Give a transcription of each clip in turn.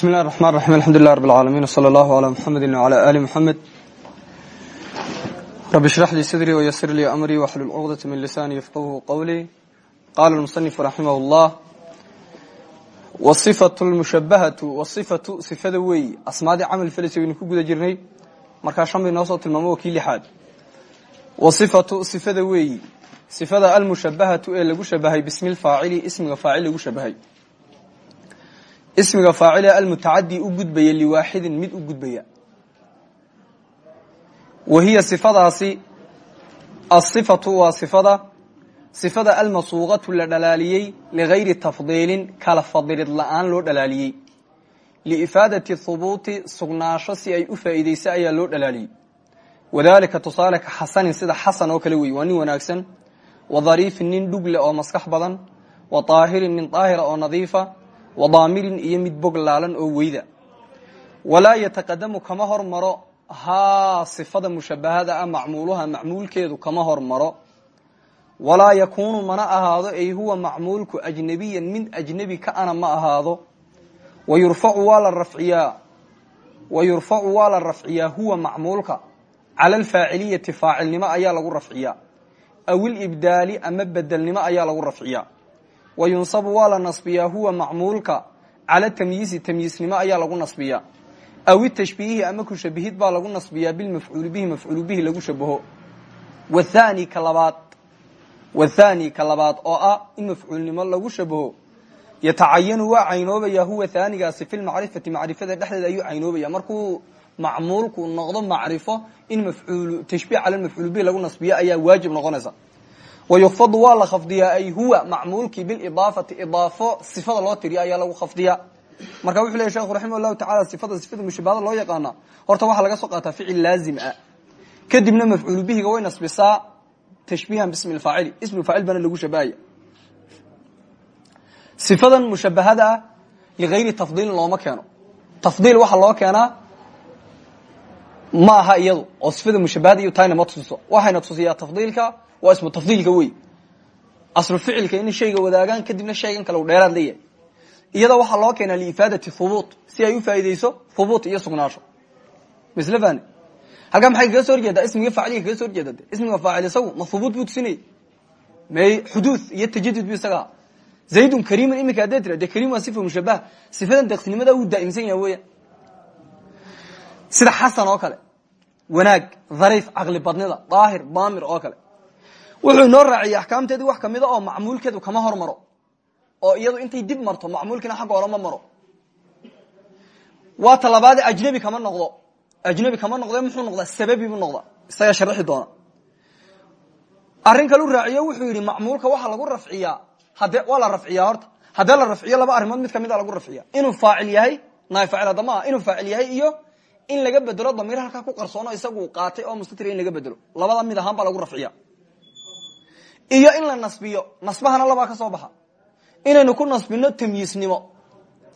illahi raxmaan raxiim alxamdulilah rab alcaalamiin wsala allahu calaa muxamedi wcalaa aali muxamed rabi shrax lii sadrii wayasir lii amrii waxlul cuqdata min lisaani yafqahu qowlii qaala lmusanifu raximah llah wasifatu lmushabahatu wasifatu sifada weeyi asmaadii camal felis waynu ku guda jirnay. Markaa shan bay noo soo tilmaamo waa kii lixaad. Wasifatu sifada weeyi sifada almushabahatu ee lagu shabahay bismi lfaacili ismiga faacil lagu shabahay ismiga faacile almutacadi u gudbaya liwaaxidin mid u gudbaya. Wa hiya sifadaasi asifatu waa sifada. Sifada almasuuqatu la dhalaaliyey ligayri tafdiilin kala fadilid la'aan loo dhalaaliyey. Liifaadati hubuuti sugnaasho si ay u faa'iideyso ayaa loo dhalaaliyey. Wadalika tusaale ka xasanin sida xasan oo kale wey waa nin wanaagsan. Wa dhariifin nin dhugle oo maskax badan. Wa daahirin nin daahira oo nadiifa wadaamirin iyo mid bog laalan oo weyda. Walaa yataqadamu kama hormaro haa sifada mushabahada ah macmuuluha macmuulkeedu kama hormaro. Walaa yakuunu mana ahaado ay huwa macmuulku ajnabiyan mid ajnebi ka ana ma ahaado. Wayurfacu waa la rafciyaa wayurfacu waa la rafciyaa huwa macmuulka. Cala alfaaciliyati faacilnimo ayaa lagu rafciyaa. Aw ilibdaali ama bedelnimo ayaa lagu rafciyaa wayunsabu waa la nasbiyaa huwa macmuulka cala tamyiisi tamyiisnimo ayaa lagu nasbiyaa aw itashbiihi ama kushabihid baa lagu nasbiyaa bilmafcuuli bihi mafcuulu bihi lagu shabaho wathani ka labaad wathani ka labaad oo ah in mafcuulnimo lagu shabaho yatacayanu waa caynoobaya huwa haanigaasi fi lmacrifati macrifada dhexdeeda ayuu caynoobaya markuu macmuulku noqdo macrifo in mafcuul tashbiih cala mafcuul bihi lagu nasbiyo ayaa waajib noqonaysa wayukfadu waa la khafdiyaa ay huwa macmuulkii bilidaafati idaafo sifada loo tiriyo ayaa lagu khafdiyaa marka wuxuu leya sheekhu raximah llahu tacala sifada sifada mushabahada loo yaqaana horta waxaa laga soo qaataa ficil laazim ah kadibna mafcuulu bihiga way nasbisaa tashbiihan bismi lfaacili ismi faacil bana lagu shabahaya sifadan mushabahada ah ligayri tafdiilin looma keeno tafdiil waxaa loo keenaa ma aha iyadu oo sifada mushabahada iyo tayna ma tusiso waxayna tusiyaa tafdiilka waa ismu tafdiilka wey aslu ficilka inay shayga wadaagaan kadibna shaygan kale u dheeraad leeyahay. Iyada waxaa loo keenaa liifaadati hubuut si ay u faa'iideyso hubuut iyo sugnaasho. Misle fani halkaa maxay kaga soo horjeedaa? Ismiga faaciliga kaga soo horjeeda de ismiga faacil isagu ma hubuut buu tusinayay? May xuduud iyo tajadud bu isaga zaydun kariiman iminka haddee tira dee kariim waa sifa mushabaha sifadan deeqsinimada wuu daa'imsan yaha weya sida xasan oo kale wanaag dhariif caqli badnida daahir daamir oo kale wuxuu inoo raaciyay axkaamteedii wax kamida oo macmuulkeedu kama hormaro. Oo iyadu intay dib marto macmuulkiina xagga hore ma maro. Waa talabaade ajnebi kama noqdo. Ajnebi kama noqde muxuu noqdaa? Sababi buu noqdaa. Isagaa sharixi doona. Arrin kalu raaciyo wuxuu yidhi macmuulka waxaa lagu rafciyaa hade waa la horta. Haddee la rafciyo laba arrimood mid ka mid a lagu rafciya inuu faacil yahay naay faacil hadda ma inuu faacil yahay iyo in laga bedelo damiir halkaa ku qarsoono isagu qaatay oo mustatira in laga bedelo. Labada mid ahaan lagu rafciya iyo in la nasbiyo. Nasbahana labaa ka soo baxa. Inaynu ku nasbino tamyiisnimo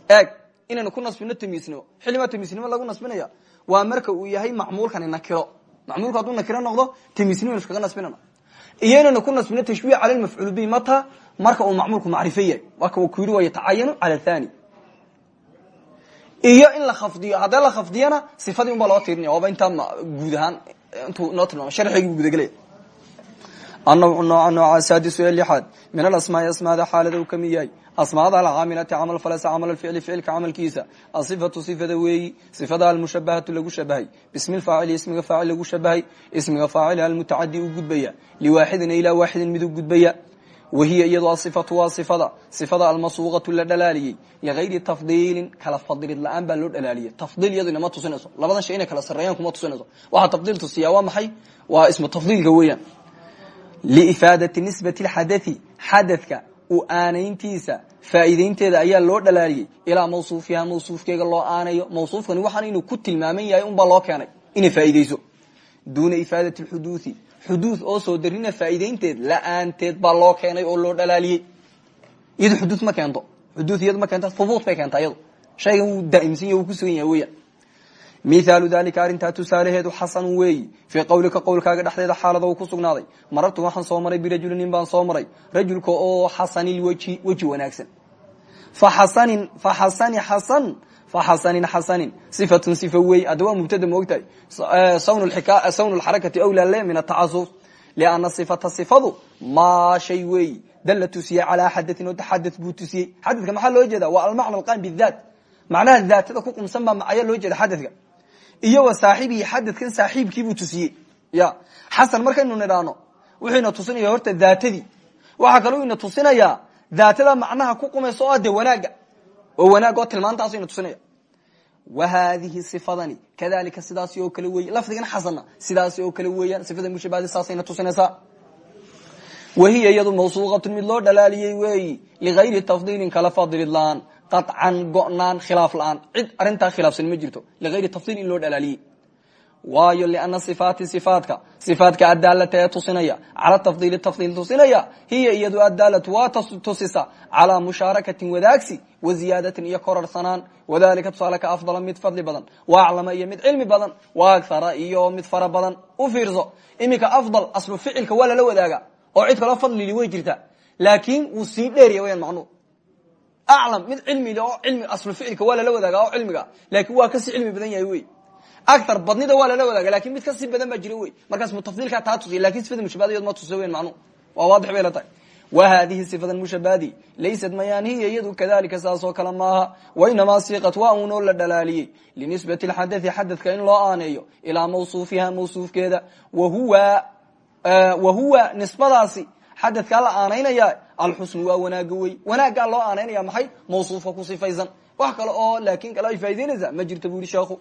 eeg inaynu ku nasbino tamyiisnimo xillimaa tamyiisnimo lagu nasbinaya waa marka uu yahay macmuulkani nakiro macmuulku hadduu nakiro noqdo tamyiisnimo iskaga nasbinana. Iyo ku nasbino tashbiih cala lmafcuul bihi mata marka uu macmuulku macrifo yahay. Marka ku yidhi waa yatacayanu cala thani iyo in la khafdiyo. Haddee la khafdiyana sifadii un baa loo tirinaya waaba intaa guud ahaan intuu noo anawcu nooca nooca saadisu ee lixaad min alasmaai asmaada xaalada uu ka mid yahay asmaada alcaamilati camal falesa camal alficli ficilka camalkiisa asifatu sifada weeyi sifada almushabahatu lagu shabahay bismi lfaacili ismiga faacil lagu shabahay ismiga faacil almutacadi u gudbaya liwaaxidin ilaa waaxidin mid u gudbaya wahiya iyado asifatu waa sifada sifada almasuuqatu la dhalaaliyey ligayri tafdiilin kala fadilid la'aan baa loo dhalaaliyey tafdiil iyadu inama tusinayso labadan shay inay kala sareeyaan kuma tusinayso waxaa tafdiil tusiyaa waa maxay waa ismu tafdiilka weeyaan liifaadati nisbati lxadai xadadka u aanayntiisa faa'iideynteeda ayaa loo dhalaaliyey ilaa mawsuufiha mawsuufkeega loo aanayo. Mawsuufkani waxaan inuu ku tilmaaman yahay unbaa loo keenay. Inay faa'iideyso duuna ifaadati lxuduudi xuduud oo soo darina faa'iideynteed la'aanteed baa loo keenay oo loo dhalaaliyey iyado xuduud ma keento. Xuduud iyado ma keento hubuut bay keentaa iyado shaygan wuu daa'imsan yahy wuu ku sugan yahay weya mithaalu dalika arrintaa tusaalaheedu xasanun weeyi. Fii qowlika qowlkaaga dhexdeeda xaalada ku sugnaaday. Marartu waxaan soo maray birajuli nin baan soo maray. Rajulka oo xasanilweji weji wanaagsan. Faxasanin faxasani xasan faxasanin xasanin sifatun sifa wey hadda waa mubtada moogtahay sawn lxarakati awlale min atacasuf liana sifata sifadu maa shay weey dalla tusiyey calaa xadatin oo taxadad buu tusiyey. Xadadka maxaa loo jeeda waa almacna alqaim bidaat macnaha daatada ku qumsan baa ayaa loo jeeda xadadka iyo wa saaxibihi xadadkan saaxiibkiibuu tusiyey. Ya xasan markaynu nidhaano wuxuu ina tusinaya horta daatadii. Waxaa kaloo ina tusinayaa daatada macnaha ku qumaysa oo de wanaaga. Oo wanaag oo tilmaantaasu ina tusinaya wa haadihi sifadani kadalika sidaasi oo kale wey lafdigan xasana sidaasi oo kale weeyaan. Sifada mushabahadi saasayna tusinaysaa. Wahiya iyadu mawsuuqatun mid loo dhalaaliyey weeyi ligayri tafdiilin kala fadilid qaطcan go-naan khilaaf la'aan. Cid arintaa khilaafsan ma jirto. Ligayri tafdiil in loo dhalaaliyey waayo liana sifaati sifaatka. Sifaatka adaalata ee tusinaya. Cala tafdiili tafdiil tusinaya. Hiya iyadu adaalatu waa tusisa. Calaa mushaarakatin wadaagsi wa ziyaadatin iyo korarsanaan wadalika tusaale ka afdala mid fadli badan. Wa aclama iyo mid cilmi badan. Wa akhara iyo mid fara badan. U fiirso. Iminka afdal aslu ficilka waa lala wadaaga. Oo cid kaloo fadlili way jirtaa laakin wuu sii dheeriya wayaan macnuhu aclam mid cilmile oo cilmi aslu ficilka waa lala wadaaga oo cilmiga laakin waa ka sii cilmi badan yahay wey aar badnida waa lala wadaaga laakiin mid ka sii badan baa jira wey markaas mutafdilkaa taa tusiya laakiin sifada mushabahada ma tusa weyn macnuhu waa waadix bay la tahay wa hadihi sifada mushabahadi laysat mayaan hiya iyadu kadalika saas oo kale maaha wainamaa siiqat waa unoo la dhalaaliyey linisbati lxadai xadadka in loo aaneeyo ilaa mawsuufiha mawsuufkeeda wahuwa wahuwa nisbadaasi xadadkaa la aanaynaya alxusnu waa wanaaga wey wanaaggaa loo aanaynaya maxay? Mawsuufka ku sifaysan. Wax kale oo laakin kale ay faa'idaynaysaa ma jirta bu yihi sheekhu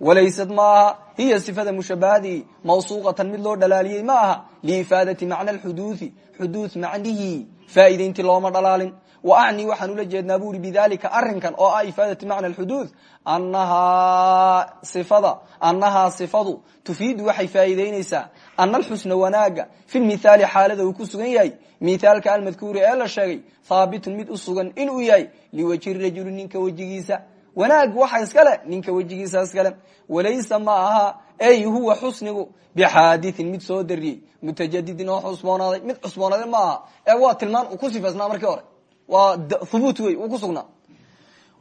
walaysad maaha hiya sifada mushabahadii mawsuuqatan mid loo dhalaaliyey ma aha liifaadati macna alxuduudi xuduud macnihii faa'idaynti looma dhalaalin. Wa acni waxaan ula jeednaa bu uri bidalika arinkan oo ah ifaadati macna alxuduud anahaa sifada annahaa sifadu tufiidu waxay faa'iidaynaysaa ana alxusna wanaaga fi lmithaali xaalada uu ku sugan yahay mithaalka almadkuuri ee la sheegay haabitun mid u sugan inuu yahay liwajhi rajuli ninka wejigiisa. Wanaag waxa iskale ninka wejigiisa iskale walaysa ma aha ey huwa xusnigu bixaadiin mid soo dariyey mutajadidin oo cusboonaaday mid cusboonaaday ma aha. Ee waa tilmaan uu ku sifaysnaa markii hore. Waa hubuut wey uu ku sugnaa.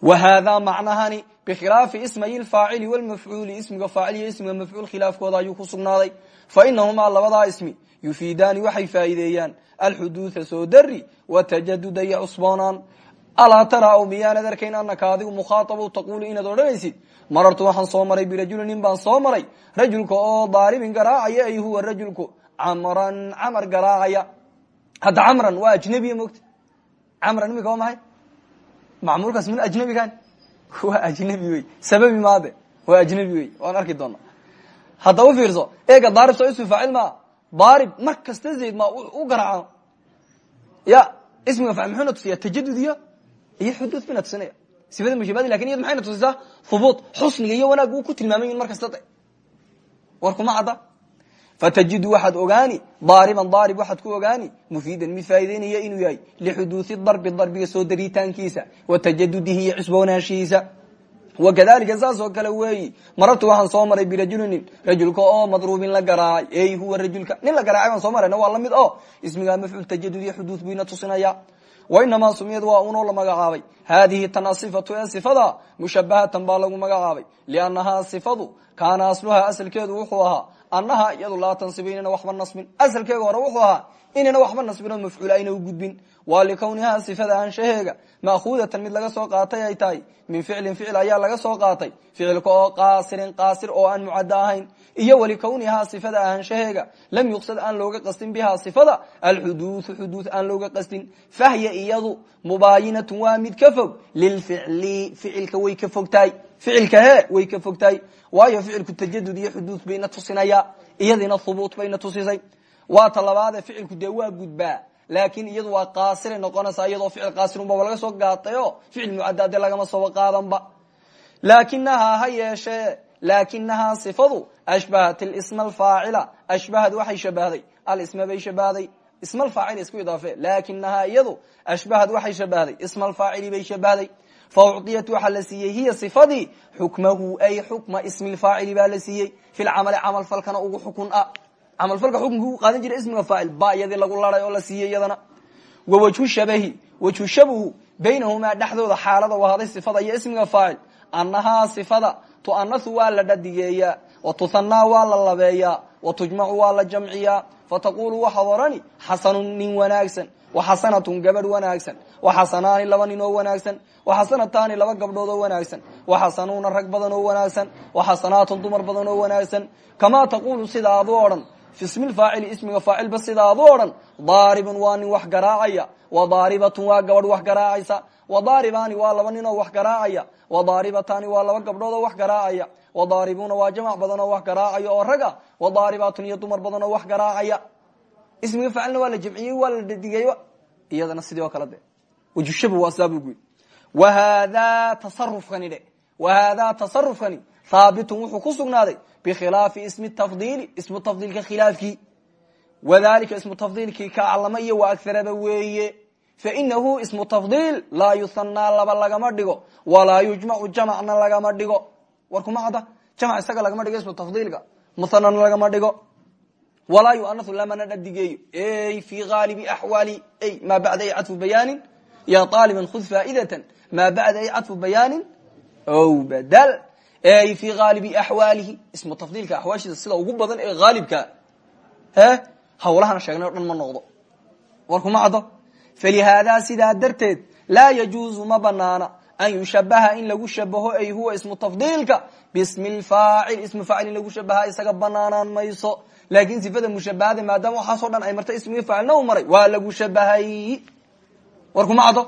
Wa haadaa macnahani bikhilaafi ismay lfaacili wlmafcuuli ismiga faacil iyo ismiga mafcuul khilaafkooda ayuu ku sugnaaday. Fa inahumaa labadaa ismi yufiidaani waxay faa'iideeyaan alxuduuda soo dari watajaduda iyo cusboonaan alaa tara miyaanad arkayn anaka adigu mukhaaab taquulu inaad odhanaysid? Marartu waxaan soo maray birajuli nin baan soo maray. Rajulka oo daaribin garaacaya ay huwa rajulku. Camran camar garaacaya. Hadda camran waa ajnabiya mogta camran imika waa maxay? Macmuulkaas min ajnabigan waa ajnabi wey. Sababi maade waa ajnabi wey. Waan arki doona hadda u fiirso eega daarib soo ismi faacil maa daarib mar kasta zayd ma u garaaco. Ya ismiga faacil muxuuna tusiya tajadud iyo xuduud bayna tusinaya. Sifada mushabahadi laakiin iyad maxayna tusisaa hubuut xusniga iyo wanaag uu ku tilmaamay mar kasta de war kuma cadda. Fatajidu waxaad ogaani daariban daarib waxaad ku ogaani mufiidan mid faa'ideynaya inuu yahay lixuduudi darbi darbiga soo daritaankiisa wa tajadudihi iyo cusboonaanshihiisa wakadalika saas oo kale weeyi marartu waxaan soo maray birajulinin rajulka oo madruubin la garaacay ey huwa rajulka nin la garaacay baan soo marayna waa la mid o ismigaa mafcuul tajadud iyo xuduud buyna tusinaya. Wainamaa sumiyad waa unoo la magacaabay. Haadihi tan ee sifada mushabahatan baa lagu magacaabay. Liannahaa sifadu kaana asluhaa asalkeedu wuxuu ahaa annaha iyadu laa tansibu inayna waxba nasbin. Asalkeega hore wuxuu ahaa inayna waxba nasbin oo mafcuul ayna u gudbin waa likawnihaa sifada anshaheega. Ma'khuudatan mid laga soo qaatay ay tahay. Min ficlin ficil ayaa laga soo qaatay. Ficilka oo qaasirin qaasir oo aan mucaddo ahayn. Iyo walikawnihaa sifada ahaanshaheega lam yuqsad aan looga qastin bihaa sifada. Alxuduudu xuduud aan looga qastin fahya iyadu mubaayinatun waa mid ka fog. Lilficli ficilka way ka fogtahay. Ficilka he way ka fogtahay. Waayo ficilku tajadud iyo xuduud bayna tusinaya. Iyadiina hubuut bayna tusisay. Waa ta labaadee ficilku dee waa gudbaa laakin iyadu waa qaasiray noqonaysaa iyadoo ficil qaasirunbaba laga soo gaatayo ficil mucadade lagama soo qaadanba. Laakinahaa ha yeeshee sifadu ashbahat isma alfaacila. Ashbahad waxay shabahday alisma bay shabahday isma alfaacil isku idaafe laakinahaa iyadu ashbahad waxay shabahday isma alfaacili bay shabahday fa ucdiyat waxaa la siiyey ay xukma ismi lfaacili baa la siiyey. Fi lcamali camal falkana ugu xukun camalfalka xukunka u qaadan jira ismiga faacil ba iyadii lagu laray oo la siiyey iyadana wa wajhu shabahi wajhu shabuhu baynahumaa dhexdooda xaalada u ahaaday sifada iyo ismiga faacil annahaa sifada tu'anasu waa la dhadigeeyaa wa tuhanaa waa la labeeyaa wa tujmacu waa la jamciyaa fataqulu waxaad odhani xasanun nin wanaagsan wa xasanatun gabadh wanaagsan wa xasanaani laba nin oo wanaagsan wa xasanataani laba gabdhood oo wanaagsan wa xasanuuna rag badan oo wanaagsan wa xasanaatun dumar badan oo wanaagsan kamaa taqulu sida adu odhan fi ismi faacili ismiga faacilba sida adu odhan daaribun waa nin wax garaacaya. Wa daaribatun waa gabadh wax garaacaysa. Wa daaribaani waa laba nin oo wax garaacaya. Wa daaribataani waa laba gabdhood oo wax garaacaya. Wa daaribuuna waa jamac badan oo wax garaacaya oo raga. Wa daaribatun iyo dumar badan oo wax garaacaya. Ismiga faacilna waa la jamciyey waa ku sugnaaday bikhilaafi ismi tafdiili ismu tafdiilka khilaafkii wadalika ismu tafdiilkii ka aclama iyo wa agaraba weeye fainahu ismu tafdiil laa yuhanaa laba lagama dhigo walaa yujmacu jamcna lagama dhigo war kuma cadda jamc isaga lagama dhigo ismu tafdiilka muhanana lagama dhigo walaa yuanahu lamana dhadigeeyo y fi aalibi axwaali y maa bacda ay cadfu bayaanin ya aaliban khud faaidatan maa bacda ay cadfu bayaanin o badal y fi aalibi axwaalihi ismu tafdiilka axwaashiisa sida ugu badan ee haalibka he hawlahana sheegnay o dhan ma noqdo. War kuma caddo. Falihaadaa sidaa darteed laa yajuuzu ma banaana an yushabaha in lagu shabaho ay huwa ismu tafdiilka. Bismi faacil ismu faacil in lagu shabaha isaga banaanaan mayso. Laakin sifada mushabahada maadaama waxaasoo dhan ay martay ismigii faacilna u maray waa lagu shabahay war kuma caddo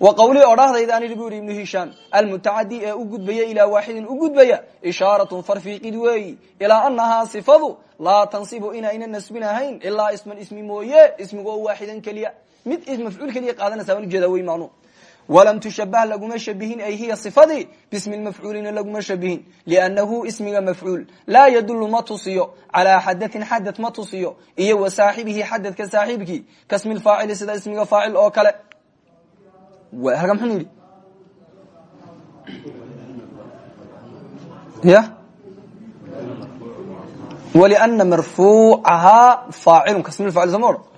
wa qawlii odhahdayda ani bu yidhi ibnu hishaam almutacadi ee u gudbaya ilaa waaxidin u gudbaya ishaaratun farfiiqid weeyi ilaa anahaa sifadu laa tansibu inayna nasbinahayn ilaa isman ismi mooye ismiga oo waaxidan keliya. Mid mafcuul keliya qaadanaysa waan ujeeda wey macnu walam tushabah laguma shabihin ay hiya sifadii bismi mafcuulina laguma shabihin liannahu ismiga mafcuul. Laa yadulu ma tusiyo calaa xadatin xadad ma tusiyo iyo wa saaxibihi xadadka saaxiibkii kasmi lfaacili sida ismiga faacil halka mxuu yidhi? Ya? Wlina marfuucahaa faacilun kasmi faacil soo ma odhan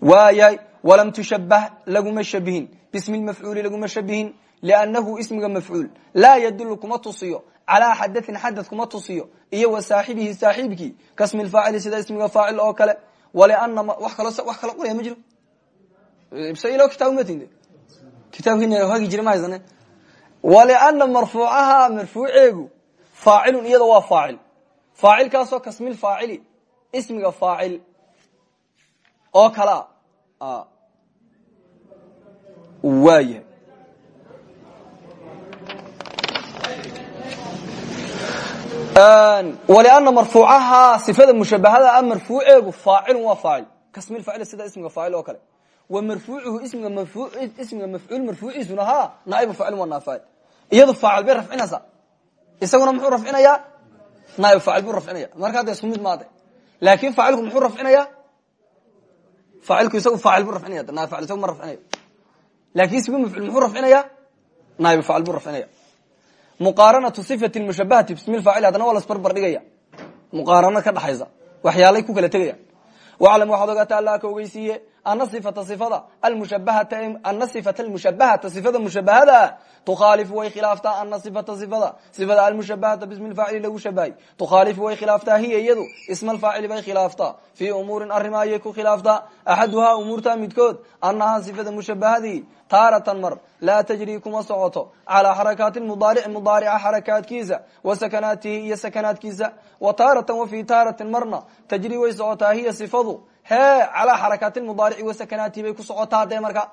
waayahay walam tushabah laguma shabihin bismi mafcuuli laguma shabihin liannahu ismiga mafcuul laa yadulu kuma tusiyo. Calaa xadatin xadad kuma tusiyo. Iyo wa saaxibihi saaxiibkii. Kasmi lfaacili sida ismiga faacil oo kale. Walina wax kalo qoraya ma jiro ilo kitaab matinde kitaabkiina hagi jira ma haysane walina marfuucaha marfuuceegu faacilun iyada waa faacil faacilkaasoo kasmil faacili ismiga faacil oo kalea waayahay walina marfuucaha sifada mushabahada a marfuuceegu faacilun waa faacil kasmil faacil sida ismiga faacil oo kale wa marfuucuhu ismiga mafcuul marfuuciisuna ha naaibu faacil waa naafaacil iyadu faacil bay rafcinaysaa isaguna muxuu rafcinayaa naaibu faacil buu rafcinaya marka hadda isku mid maade laakin faacilku muxuu rafcinaya faacilku isagu faacil buu rafcinaya naib faacil isagu ma rafcinayo laakin ismiga mafcuul muxuu rafcinaya naaibu faacil buu rafcinaya muqaaranatu sifati mushabahati bismi faacil haddana waa lasbarbar dhigaya muqaarano ka dhaxaysa. Waxyaalay ku kala tegayaan waclam waxaad ogaata alla ka ogeysiiye ana sifata sifada almushabahata ana sifata almushabahata sifada mushabahada tukhaalifu way khilaaftaa ana sifata sifada sifada almushabahata bismi lfaacili lagu shabahay tukhaalifu way khilaaftaa hiya iyadu isma alfaacili bay khilaaftaa fii umuurin arrima ayay ku khilaaftaa axaduhaa umuurta midkood anahaa sifada mushabahadii taaratan mar laa tajri kuma socoto calaa xarakaati mudaarici mudaarica xarakaadkiisa wa sakanaatihi iyo sakanaadkiisa wa taaratan wa fii taaratin marna tajri way socotaa hiya sifadu hee calaa xarakaati wa sakanaatihi bay ku socotaa dee marka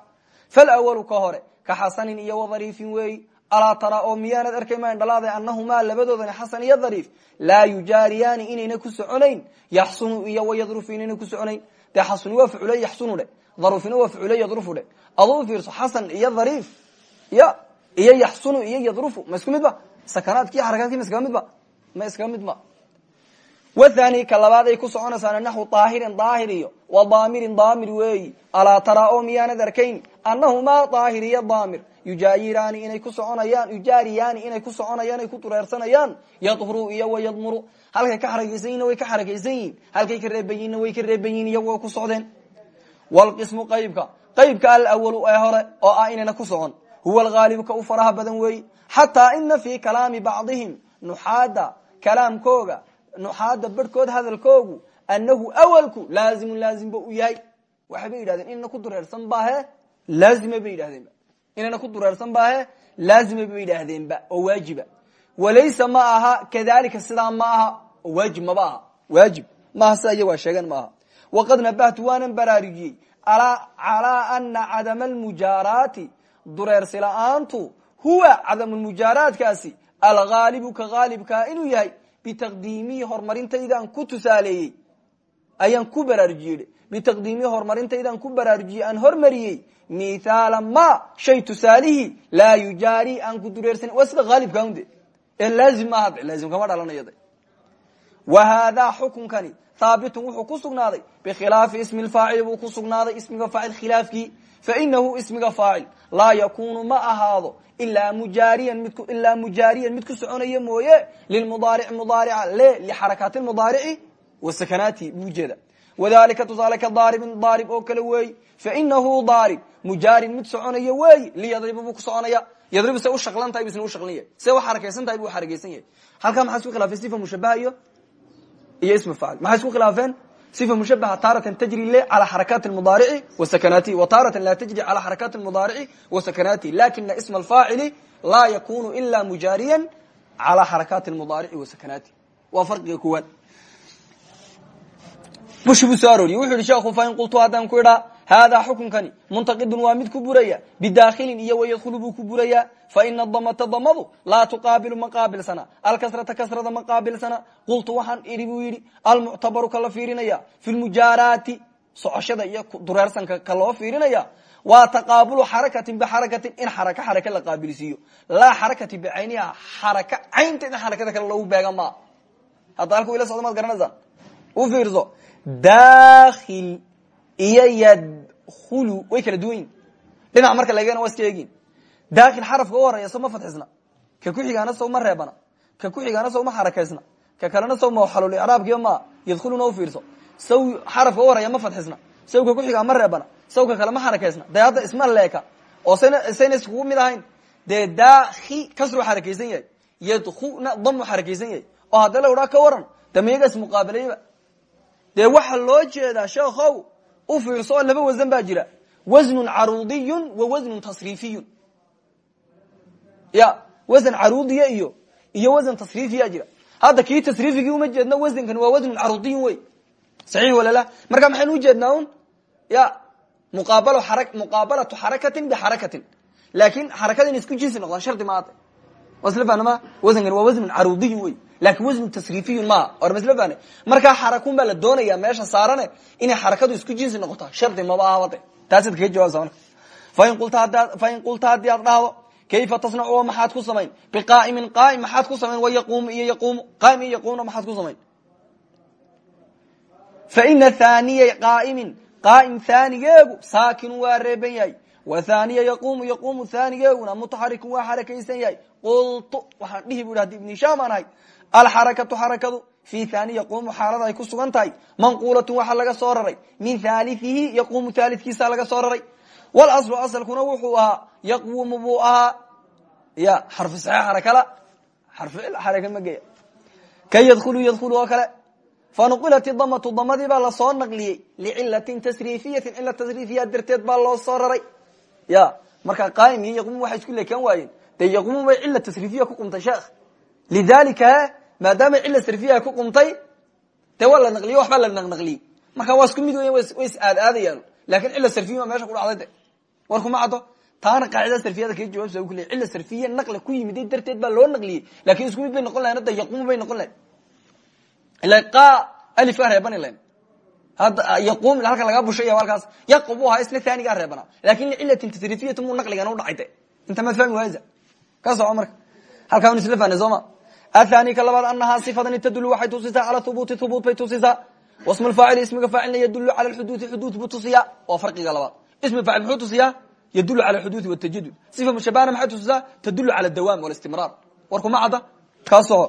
falwalu ka hore ka xasanin iyo wadariifin weeyi alaa tara oo miyaanad arkay ma indhalaada anahumaa labadoodani xasan iyo dhariif laa yujaariyaani inayna ku soconayn yaxsunu iyo wayadrufu inayna ku soconayn. Dee xasuni waa facule yaxsunu dhe darufina waa facule yadrufu dhe aduu fiirso xasan iyo dhariif ya iyo yaxsunu iyo yadrufu ma isku mid ba? Sakanaadki iyo xarakaadki ma iskaga mid ba? Ma iskaga mid ma wathani ka labaad ay ku soconaysaana naxwu daahirin daahir iyo wa daamirin daamir weeyi alaa taraa oo miyaanad arkayn annahumaa daahir iyo daamir. Yujaayiraani inay ku soconayaan yujaariyaani inay ku soconayaan ay ku dureersanayaan yadhuru iyo wa yadmuru. Halkay ka xarakaysan yihinna way ka xarakaysan yihiin halkay ka reeban yihinna way ka reeban yihiin iyago ku socdeen. Wlqismu qaybka. Qaybka alawalu ee hore oo ah ku socon. Huwa alghaalibu ka badan weeyi xataa ina fii kalaami bacdihim nuxaada kalaamkooga nuxaada barhkood hadalkoogu anahu awalku laazimun laazimba u yahay. Waxay yidhahdeen inayna ku dureersan baahe laazima bay yidhahdeenba inayna ku dureersan baahe laazima bay yidhaahdeenba oo waajiba. Walaysa ma aha kadalika sidaa ma aha waajib maba aha. Waajib. Maaha sida iya waa sheegan ma aha. Waqad nabahtu waanan baraarujiyey calaa ana cadama almujaaraati dureersi la'aantu huwa cadamulmujaaraadkaasi alghaalibu ka haalibkaa inuu yahay bitaqdiimihi horumarintaydaan ku tusaaleeyey ayaan ku baraarujiyey bitaqdiimihi horumarintaydaan ku baraarujiyey aan hormariyey mithaala ma shay tusaalihii laa yujaari aan ku dureersan waa sida haalibka unde ee laazim maaha laazim kama dhalanayo wa haadaa xukunkani haabitun wuxuu ku sugnaaday bikhilaafi ismi lfaacili buu ku sugnaaday ismiga faacil khilaafkii fainahu ismiga faacil laa yakunu ma ahaado ilaa mujaariyan mid ilaa mujaariyan mid ku soconaya mooye lilmudaaric mudaarica le lixarakaati mudaarici wa sakanaati buu ujeeda wadalika tusaale ka daaribin daarib oo kale weeyi fainahu daarib mid soconaya weeyi liyadriba buu ku soconaya. Yadribu se u shaqlan tahay u shaqlan yahay. Se u tahay bu xarakaysan yahay. Halkaa maxaa isku khilaafay sifa mushabaha iyo iyo ism faacil maxay isku khilaafeen صفة مشبهة tاaرة تجري le على حركاaت المضارع وسكناته وtاaرة لا تجري على حركاaت المضارع وسكناته لكن اسم الفاعل لا يكون إلا مجاaريا على حركاaت المضارع وسكناته waa فرقiga كوaad bush buu soo arooriye wuxu yihi sheekhu fain qultu haddaan ku idhaa haadaa xukunkani muntaqidun waa mid ku buraya bidakhilin iyo wayadkhulu buu ku buraya faina damata damadu laa tuqaabilu ma qaabilsana alkasrata kasrada ma qaabilsana qultu waxaan idhi buu yidhi almuctabaru ka la fiirinaya fi lmujaaraati socoshada iyo dureersanka ka loo fiirinaya waa taqaabulu xarakatin bixarakatin in xaraka xaraka la qaabilisiiyo laa xarakati bicayniha xaraka caynteed in xarakada kale u iyo yadkhulu way kala duwan yihiin dhinac marka laegana waa iska eegin dakhil xarafka u horreeya sow ma fadxisna ka ku-xigaana sow ma reebana. Ka ku-xigaana sow ma xarakaysna. Ka kalena sow ma xalul icraabkiyo ma yadkhuluna ufiirso saw xarafka u horreeya ma fadxisna saw ka ku-xigaa ma reebana. Saw ka kale ma xarakaysna. Dee hadda isma leeka. Oo sayna iskugu mid ahayn. Dee daaki kasru xarakaysan yahay. Yadkhuna damu xarakaysan yahay. Oo hadda la ka waran dameegaas muqaabilayba dee waxaa loo jeedaa sheekhow u fiirso oo laba wasan baa jira. Wasnun caruudiyun wa wasnun tasriifiyun. Ya wasan caruudiya iyo iyo wasan tasriifiya jira. Hadda kii tasriifigii uma jeedno wasankan waa wasnun caruudiyun wey. Saxiix walala marka maxaynu ujeednaa un ya muqaabalo xara muqaabalatu xarakatin bixarakatin laakin xarakada in isku jinsi noqdaan shardi maade wasla fahnama wasankan waa wasnun caruudiyun wey laakiin wasnu tasriifiyun maaha or masla fahne markaa xarakun baa la doonaya meesha saarane inay xarakadu isku jinsi noqota shardi maba ahbade taasaad kaga jawabsa marka fain qulta haddii aad dhahdo kayfa tasnacu maxaad ku samayn? Biqaa'imin qaa'im maxaad ku samayn? Wa yaquumu iyo yaquumu qaa'im iyo yaquumna maxaad ku samayn? Fa ina thaniya qaa'imin qaa'im thanigeegu saakinu waa reeban yahay. Wa thaniya yaquumu yaquumu thanigeeguna mutaxarikun waa xarakaysan yahay. Qultu waxaan dhihi bu hadi ibn hishaam aan ahay alxarakatu xarakadu fi thani yaquumu xaalada ay ku sugan tahay manquulatun waxaa laga soo raray min thaliihi yaquumu thaalidkiisa laga soo raray. Wاlaslu asalkuna wuxuu ahaa yaquumu buu ahaa ya xarfu saxiix harakala xarfu xaraka ma geya ka yadkhulu yadkhulu oo kale fanuqilat damatu damadii baa la soo naqliyey licilatin tasriifiyatin cila tasriifiya darteed baa loo soo raray. Ya marka qaa'im iyo yaquumu waxay isku leekan waayeen dee yaquumu bay ku qumtay sheekh. Lidalika maadaamay cila sarfiyaha ku qumtay dee waa la naqliyo waxbaa la naqnaqliyey. Marka waa isku mid weya way is aad aadayaan laakiin cila sarfiya baa meesha ku dhacday de. Warku ma caddo. Taana qaacida sarfiyada kaga jawabsa ku leey cila sarfiya naqli ku yimiday darteed baa loo naqliyey. Lakin isku mid bay noqon lahayn hadda yaquumu bay noqon lahayn. Ila qa alif aa reebani lahayn. Hadda yaquum halkan lagaa bushaya halkaas. Yaqub u ahaa isna thanigaa reebana. Lakin licilatin tasrifiyati muu naqligan u dhacay de. Inta maad fahmi waysa ka soco marka. Halkaa un isla fahna sooma athani ka labaad anahaa sifadani tadulu waxay tusisaa cala hubuuti hubuut bay tusisaa wasmu lfaacili ismiga faacilna yadulu cala lxuduudi xuduud buu tusiyaa waa farqiga labaad ismi faacil muxuu tusiyaa yadulu cala alxuduudi wtajadud sifa mushabahana maxay tusisaa tadulu cala adawam walistimraar warku ma cadda kaasoo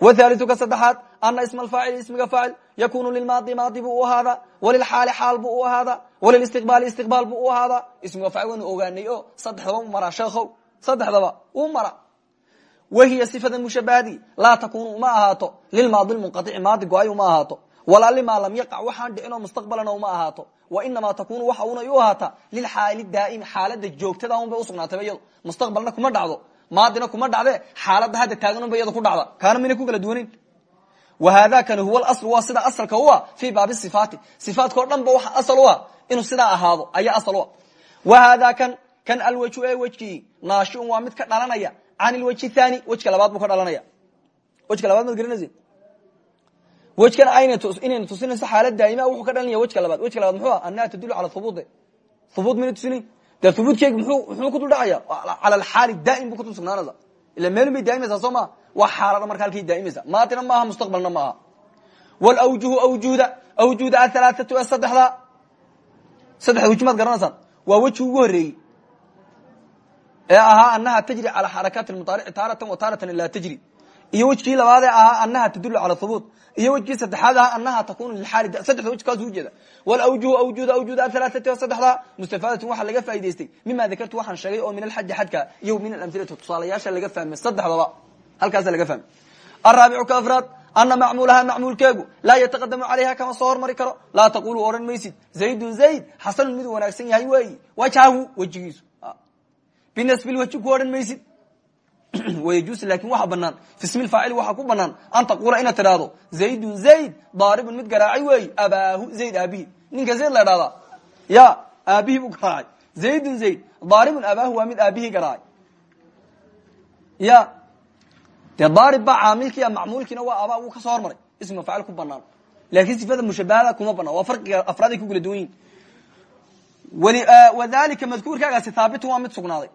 wthaliu ka saddexaad ana isma alfaacili ismiga faacil yakunu lilmaadi maadi buu u ahaadaa walilxaali xaal buu u ahaadaa walilistiqbaali istiqbaal buu u ahaadaa ismiga faacil waynu ogaanay o saddexdaba u maraa sheekhow saddexdaba uu mara wahiya sifada mushabahadii laa takunu uma ahaato lilmaadi munqaici maadi go'ay uma ahaato walaa limaa lam yaqac waxaan dhicinoo mustaqbalana uma ahaato wa inamaa takunu waxa unay u ahaataa lilxaali daa'imi xaalada joogtada un bay usugnaatayba iyado mustaqbalna kuma dhacdo maadina kuma dhacde xaalada hadda taaganunba iyado ku dhacda kaana mina ku kala duwanayn wahadakani huwa asl waa sida asalka u ah fii baabi sifaati sifaatkao dhan ba waxa asal u ah inuu sidaa ahaado ayaa asal u ah wahada kan kan alwaju ee wejkii naashiun waa mid ka dhalanaya can ilwajhi thani wejka labaad buu ka dhalanaya. Wejka labaad maad garanaysi wejkan inayna tusinayso xaalad daa'ima wuxuu ka dhalanaya wejka labaad. Wejka labaad muxuu ah annaha tadulu cala hubuut hubuut mina tusinayn dee hubuutkeyga muxuu ku dul dhacaya cala alxaali daa'im bu kutul sugnaanaysa ila meelun bay daa'imaysaa soo maa waa xaalada marka halkay daa'imaysa maatina maaha mustaqbalna ma aha. Wlawjuhu awjuhda awjuhda ahalaaatu ee saddexda. Saddexda weji maad garanaysaan. Waa weji ugu horeeyey ee ahaa anaha tajri cala xarakaati mudaarici taaratan wa taaratan laa tajri. Iyo wejkii labaad ee ahaa anaha tadulu cala hubuut iyo wejkii saddexaad ahaa anaha takunu liaali saddexda wejh kaas ujeeda wlawjuhu awjuhda ahalaaati ee saddexda mustafaadatun waxaa laga faa'idaystay mima dakartu waxaan sheegay oo min alxaji xadka iyo min alamhilati tusaalayaasha laga fahmay. Saddexdaba halkaasa laga fahmay. Araabicu ka afraad ana macmuulaha macmuulkeegu laa yataqadamu calayha kama soo hormari karo. Laa taqulu odhan maysid. Zaydun zayd xasanun mid wanaagsan yahay weyi wajhahu wejigiisu binasbil wji ku odhan maysid wayjus laakin waxa banaan fi smi faacil waxaa ku banaan an taqula inaad tidhaahdo zaydun zayd. Daaribun mid garaacay weyi abaahu zayd aabihi. Ninka zayd la dhahdaa ya aabihii buu garaacay. Zaydun zayd. Daaribun abaahu waa mid aabihii garaacay. Ya. Dee daarib baa caamilkiia macmuulkiina waa aba wuu ka soo hormaray. Ismiga faacil ku banaan laakin sifada mushabahada kuma banaan waa farqiga afraaday ku kala duwan yihiin wadalika madkuurkaagaasi haabitun waa mid sugnaaday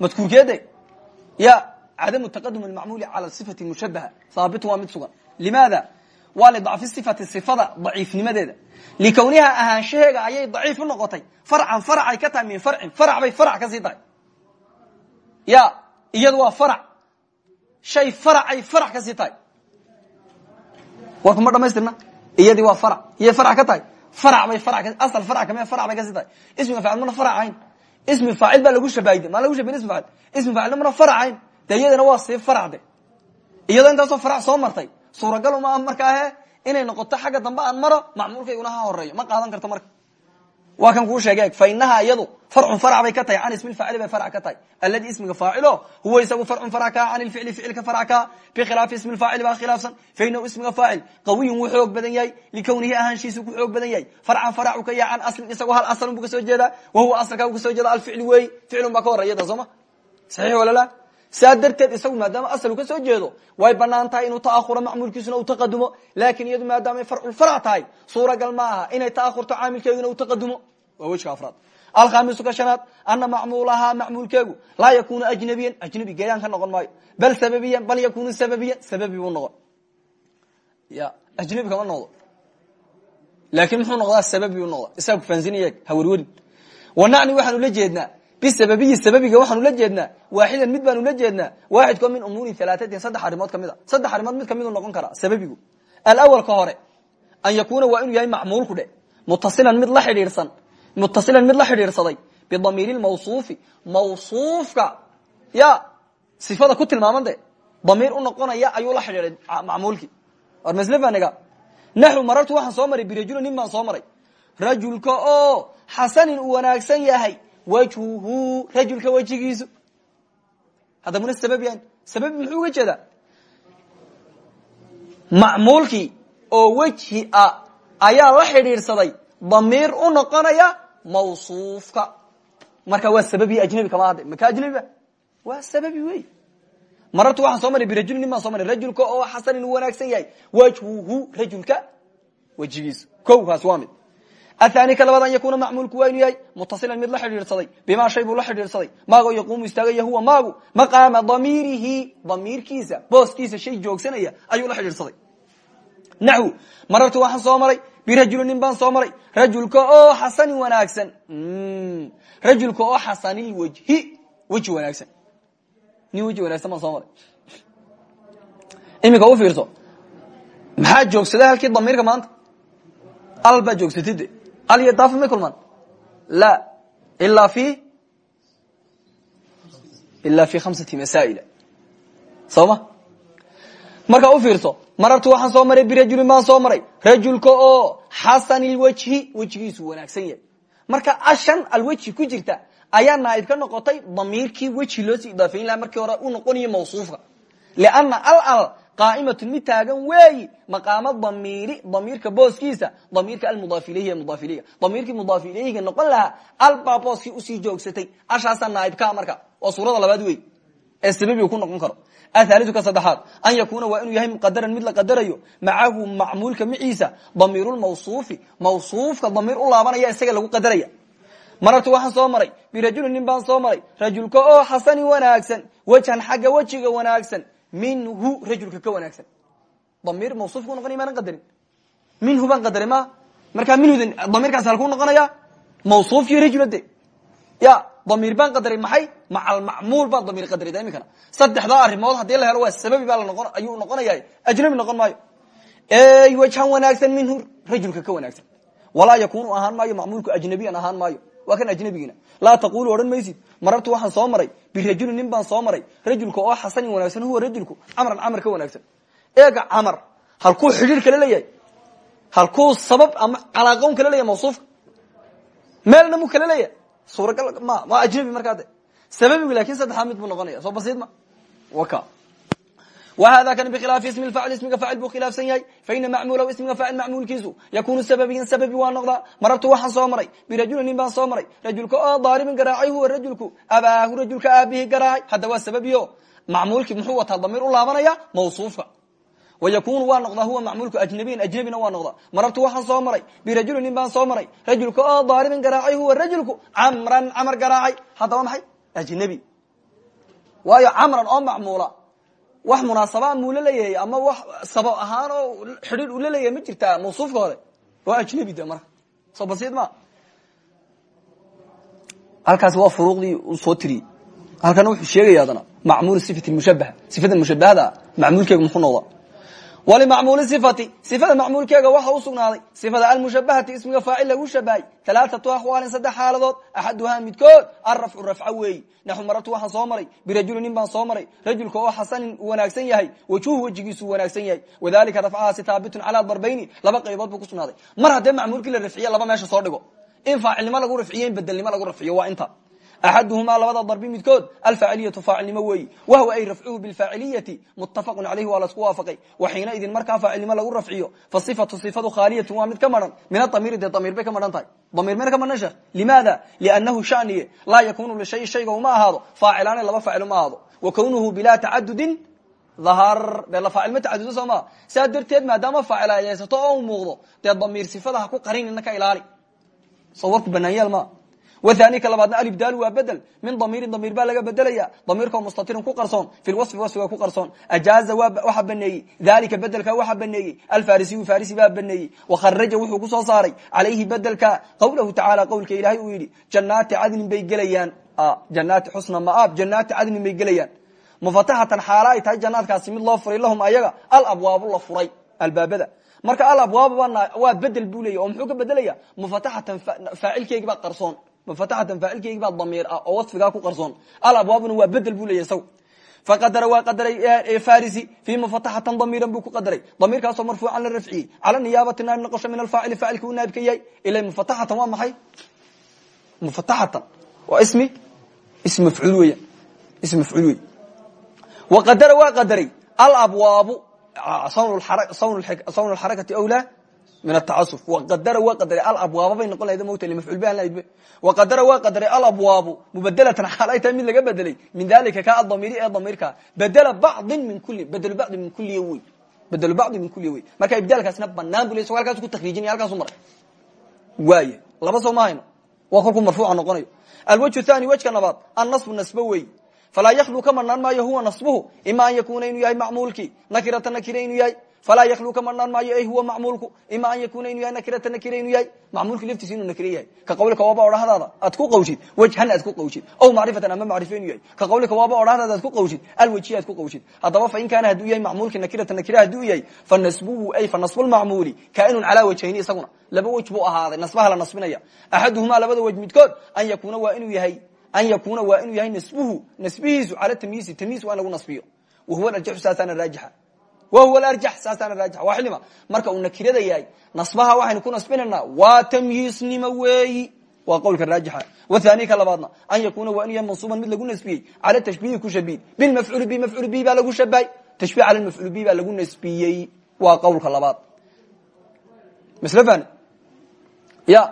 madkuurkeede ya cadamu taqadum macmuuli cala sifati mushabaha haabitun waa mid sugan. Limaada? Waa lidacfi sifati sifada daciifnimadeeda. Likawniha ahaanshaheega ayay daciif u noqotay. Farcan faracay ka tahay min farcin. Farac bay farac ka sii tahay ya iyadu waa farac. Shay faracay farac ka sii tahay. Warkuma dhamaystirna iyadii waa farac. Iyay farac ka tahay? Farac bay farac asal farac kame farac bay ka sii tahay. Ismiga faacil mana faracayn ismi faacil baa lagu shabahiday maa lagu shabahin ismi faacil ismi faacilna mana faracayn de iyadana waa sii farac de iyadoo intaasoo farac soo martay. Suuragal uma ah markaahe inay noqoto xagga dambe aan maro macmuulkayguna ha horeeyo ma qaadan karto marka waa kan kuu sheege fa inaha iyadu farcun farac bay ka tahay can ismi faacili bay farac ka tahay. Aladi ismiga faacilo huwa isagu farcun farac kaa can ilficli ficilka farac kaa bikhilaafi ismi faacili baa khilaafsan fa ismiga faacil. Qawiyun wuu xoog badan yahay likawnihi ahaanshiisu ku xoog badan yahay. Farcan faracu ka yahay can isagoo hal aslun buu ka soo jeedaa wa huwa asalkaa u ka soo jeeda alficli weey ficlun baa ka horeeyada sooma saxiix walala saa darteed isagu maadaama asal u ka soo jeedo way bannaan tahay inuu ta'ahuro macmuulkiisuna uu taqadumo laakin iyadu maadaamay farculfarac tahay suuragal ma aha inay ta'ahurto caamilkeeguna uu taqadumo. Waa wejka afraad. Alkhamisu ka shanaad ana macmuulahaa macmuulkeegu laa yakunu ajnabiyan ajnabi gayaan ka noqon maayo bal sababiyan bal yakunu sababiyan sababi buu noqon. Ya ajnabi kama noqdo. Laakin muxuu noqdaa sababi buu noqdaa. Isaga kufahansinaya hawerwerin wanacni waxaanu la jeednaa bisababiyi sababiga waxaanu la jeednaa waaxidan mid baanu la jeednaa waaxidkoo min umuuri alaatatin saddex arrimood ka mid a saddex arrimood mid kamiduu noqon karaa sababigu alawal ka hore an yakuna waa inuu yahay macmuulku dhe mutasilan mid la xidhiidhsan mutasilan mid la xidhiidhsaday bidamiiri mawsuufi mawsuufka ya sifada ku tilmaaman de damiir u noqonaya ayuu la xidhiiday macmuulkii war maslefaniga naxu marartu waxaan soo maray birajulin nin baan soo maray rajulka oo xasanin uu wanaagsan yahay wajhuhu rajulka wejigiisu hadda muna sabab yahan sababi muxuu uga jeedaa macmuulkii oo wejhi a ayaa la xidhiidhsaday damiir u noqonaya mawsuufka marka waa sababi ajnabi kama hadde maka ajnabiba waa sababi wey marartu waxaan soo maray birajulin nin baan soo maray rajulka oo xasanin uu wanaagsan yahay wajhuhu rajulka wejigiisu ko kaas athani ka labaad an yakuna macmuulku waa inuu yahay. Mutasilan mid la xidhiidhsaday. Bimaa shay buu la xidhiidhsaday. Maagoo yaquumu istaagaya huwa maagu. Maqaama damiirihi damiirkiisa booskiisa shay joogsanaya ayuu la xidhiidhsaday. Naxwu marartu waxaan soo maray birajulin nin baan soo maray. Rajulka oo xasanin wanaagsan. Rajulka oo xasanilwajhi weji wanaagsan. Nin weji wanaagsan baan soo maray. Iminka u fiirso. Maxaa joogsaday halkii damiirka al daaf may kulmaan? La. Ilaa fi ilaa fi khamsati masaa'ila soo ma markaa u fiirso marartu waxaan soo maray birajulin baan soo maray. Rajulka oo xasanilwajhi wejigiisu wanaagsan yahay. Marka ashan alwejhi ku jirta ayaa naaib ka noqotay damiirkii weji loosii idaafeyn laha markii hore u noqonayo mawsuufka. Lianna alal qaa'imatun mid taagan weeyi maqaamo damiiri damiirka booskiisa damiirka almudaaf ilayhi ee mudaaf ilayga damiirkii mudaaf ilayhiga noqon lahaa albaa booskii u sii joogsatay ashaasaa naaibkaa marka waa suurada labaad wey ee ku noqon karo athaliu ka saddexaad an yakuna waa inuu yahay muqadaran mid la qadarayo macahu macmuulka maciisa damiirulmawsuufi mawsuufka damiir u laabanaya isaga lagu qadaraya marartu waxaan soo maray birajulin nin baan soo maray rajulka oo xasani wanaagsan wejhan xagga wejiga wanaagsan minhu rajulka ka wanaagsan. Damiir mawsuufku noqonaya maanan qadarin. Minhu baan qadaray ma markaa minhu damiirkaasi halkuu noqonaya mawsuufkii rajula de ya damiir baan qadaray maxay? Macalmacmuul baan damiir qadaray da iminkana saddexdaa arrimood haddii la helo waa sababi baa lanoqon ayuu noqonaya ajnabi noqon maayo. Wejhan wanaagsan minhu rajulka ka wanaagsan. Walaa yakunu ahaan maayo macmuulku ajnabiyan ahaan maayo. Waa kan ajnabigiina. Laa taqulu odhan maysid. Marartu waxaan soo maray birajulin nin soo maray. Rajulka oo xasanin wanaagsan huwa rajulku camran camar ka wanaagsan. Eega camar halkuu xidhiir kala leeyahay? Halkuu sabab ama calaaqown kala leeyahay mawsuufka meelna mu kala leeyahay? Suuragal ma waa ajnabi markaa sababigu laakiin saddexaa mid buu noqonaya soo basiid ma? Waka whada kan bkhilaafi ismi faacil ismiga faacil buu khilaafsan yahay faina macmulahu ismiga faacil macmuulkiisu yakunu sababiyan sababi waa noqdaa marartu waxaan soo maray birajulin nin baan soo maray rajulka oo daaribin garaacay huwa rajulku abaahu rajulka aabihi garaacay hadda waa sababiyo macmuulkii muxuu wataa damiir u laabanaya mawsuufka wayakunu waa noqdaa huwa macmuulku ajnabiyan ajnabina waa noqdaa marartu waxaan soo maray birajulin nin baan soo maray rajulka oo daaribin garaacay huwa rajulku camran camar garaacay hadda waa maxay ajnabi waayo camran oo macmuula wax munaasaba mula leeyahay ama wax sabab ahaan oo xidhiir ula leeyahay ma jirtaa mawsuufka hore waa ajnabi de marka. Soo basiid ma. Halkaasi waa furuuqdii soo tiriyey halkana wuxuu sheegaya adana macmuul sifati mushabaha sifada mushabahada macmuulkeega muxuu noqdaa walimacmuuli sifati. Sifada macmuulkeega waxa u sugnaaday. Sifada almushabahati ismiga faacil lagu shabahay alaaatu axwaalin saddex xaaladood axaduhaa midkood arafcu rafca weeyi naxu marartu waxaan soo maray. Birajuli nin baan soo maray. Rajulka oo xasanin wanaagsan yahay wajuhu wejigiisu wanaagsan yahay. Wadalika rafcahaasi taabitun calaa darbayni. Laba qaybood buu ku sugnaaday. Mar haddee macmuulkii la rafciye laba meesha soo dhigo. In faacilnimo lagu rafciyo in bedelnimo lagu rafciyo axaduhumaa labada darbi midkood alfaaciliyatu faacilnimo weeyi wahwa ay rafcuhu bilfaaciliyati muttafaqun caleyhi waa lasku waafaqay wa xiina idin markaa faacilnimo lagu rafciyo fa sifatu sifadu khaaliyatu waa mid ka maran min adamiiri dee damiir bay ka madhan tahay damiir mayna ka madhan sheekh limaada liannahu shaniye laa yakunu lishay shayga uma ahaado faacilaani laba faacil uma ahaado wa kownuhu bilaa tacadudin dhahar dee la faacil ma tacadudo soo maa saa darteed maadaama faacil ay haysato oo u muuqdo wthani ka labaadna alibdaalu waa bedel. Min damiirin damiir baa laga bedelaya damiirkao mustatirin ku qarsoon. Fi lwasfi wasfiga ku qarsoon. Ajaaza waxa baneeyey. Dalika bedelka waxa baneeyey. Alfarisiyu farisi baa baneeyey. Wakharaja wuxuu ku soo saaray. Calayhi bedelka. Qawlahu tacaala qowlka ilaahay uu yidhi janaati cadnin bay gelayaan. Janaati xusna maab janaati cadnin bay gelayaan. Mufataxatan xaala ay tahay janaadkaasi mid loo furay lahum ayaga. Alabwaabu la furay albaabada. Marka alabwaab waa bedel buu leya oo muxuu ka bedelaya mufataxatan faacilkeygii baa qarsoon mufataxatan faacilkeygii baa damiir ah oo wasfigaa ku qarsoon. Alabwaabuna waa bedel buu leya isaga faqadara waa qadaray farisi fi mufataxatan damiiran buu ku qadaray. Damiirkaasoo marfuucan la rafciyey cala niyaabati naab noqosho min alfaacili faacilka u naab ka yahay. Ila mufataxatan waa maxay? Mufataxatan waa ismi? Ism mafcuul weya ism mafcuul wey waqadara waa qadaray. Alabwaabu sawn xarakati wlaa min atacasuf waqadara waa qadaray alabwaaba bay noqon lahayda mota mafcuul ba lahayd waqadara waa qadaray alabwaabu mubadelatan xaal ay tahay mid laga bedelay min dalika ka adamiiri ee damiirka bedela bacdin min kuli bedelu bacdi min kuliya wey bedelu bacdi min kuliya wey marka ibdaalkaasna banaan bu le so halkaas ku takriijinaya halkaasu maray waaye laba soo ma hayno waa kolkuu marfuuca noqonayo alwajhu thani wejka labaad annasbu nasbo wey falaa yaklu ka marnaan maayo huwa nasbuhu ima an yakuna inuu yahay macmuulkii nakirata nakire inuu yahay falaa yaklu ka marnaan maayo huwa macmuulku ima an yakuna inuu yahay nakirata nakira inuu yahay. Macmuulka laftiisa inuu nakira yahay. Ka qawlika waaba odhahdaada aad ku qawshid. Wajhan aad ku qawshid. Aw macrifatan ama macrifo inuu yahay. Ka qawlika waaba odhahdaada aad ku qawshid. Alwajhi aad ku qawshid. Haddaba fa in kaana hadduu yahay macmuulki nakirata nakira hadduu yahay fa nasbuhu ay fa nasbu lmacmuuli kainun calaa wajhayni isaguna. Laba wej buu ahaaday nasbaha la nasbinaya. Axaduhumaa labada wej midkood an yakuna waa inuu yahay. An yakuna waa inuu yahay nasbuhu nasbihiisu cala tamyiisi tamyiis waa in lagu nasbiyo wahuwa arjaxu saasaana raajixa wahuwa arjax saasaana raajix. Waa xilima marka uu nakirada yahay nasbaha waxaynu ku nasbinaynaa waa tamyiisnimo weeyi. Waa qowlka raajixa. Wathani ka labaadna an yakuna waa inuu yahay mansuuban mid lagu nasbiyey cala tashbihi ku shabihi bilmafcuuli bi mafcuul bihi baa lagu shabahay tashbih cala mafcuul bihi baa lagu nasbiyey. Waa qowlka labaad. Masl fani ya.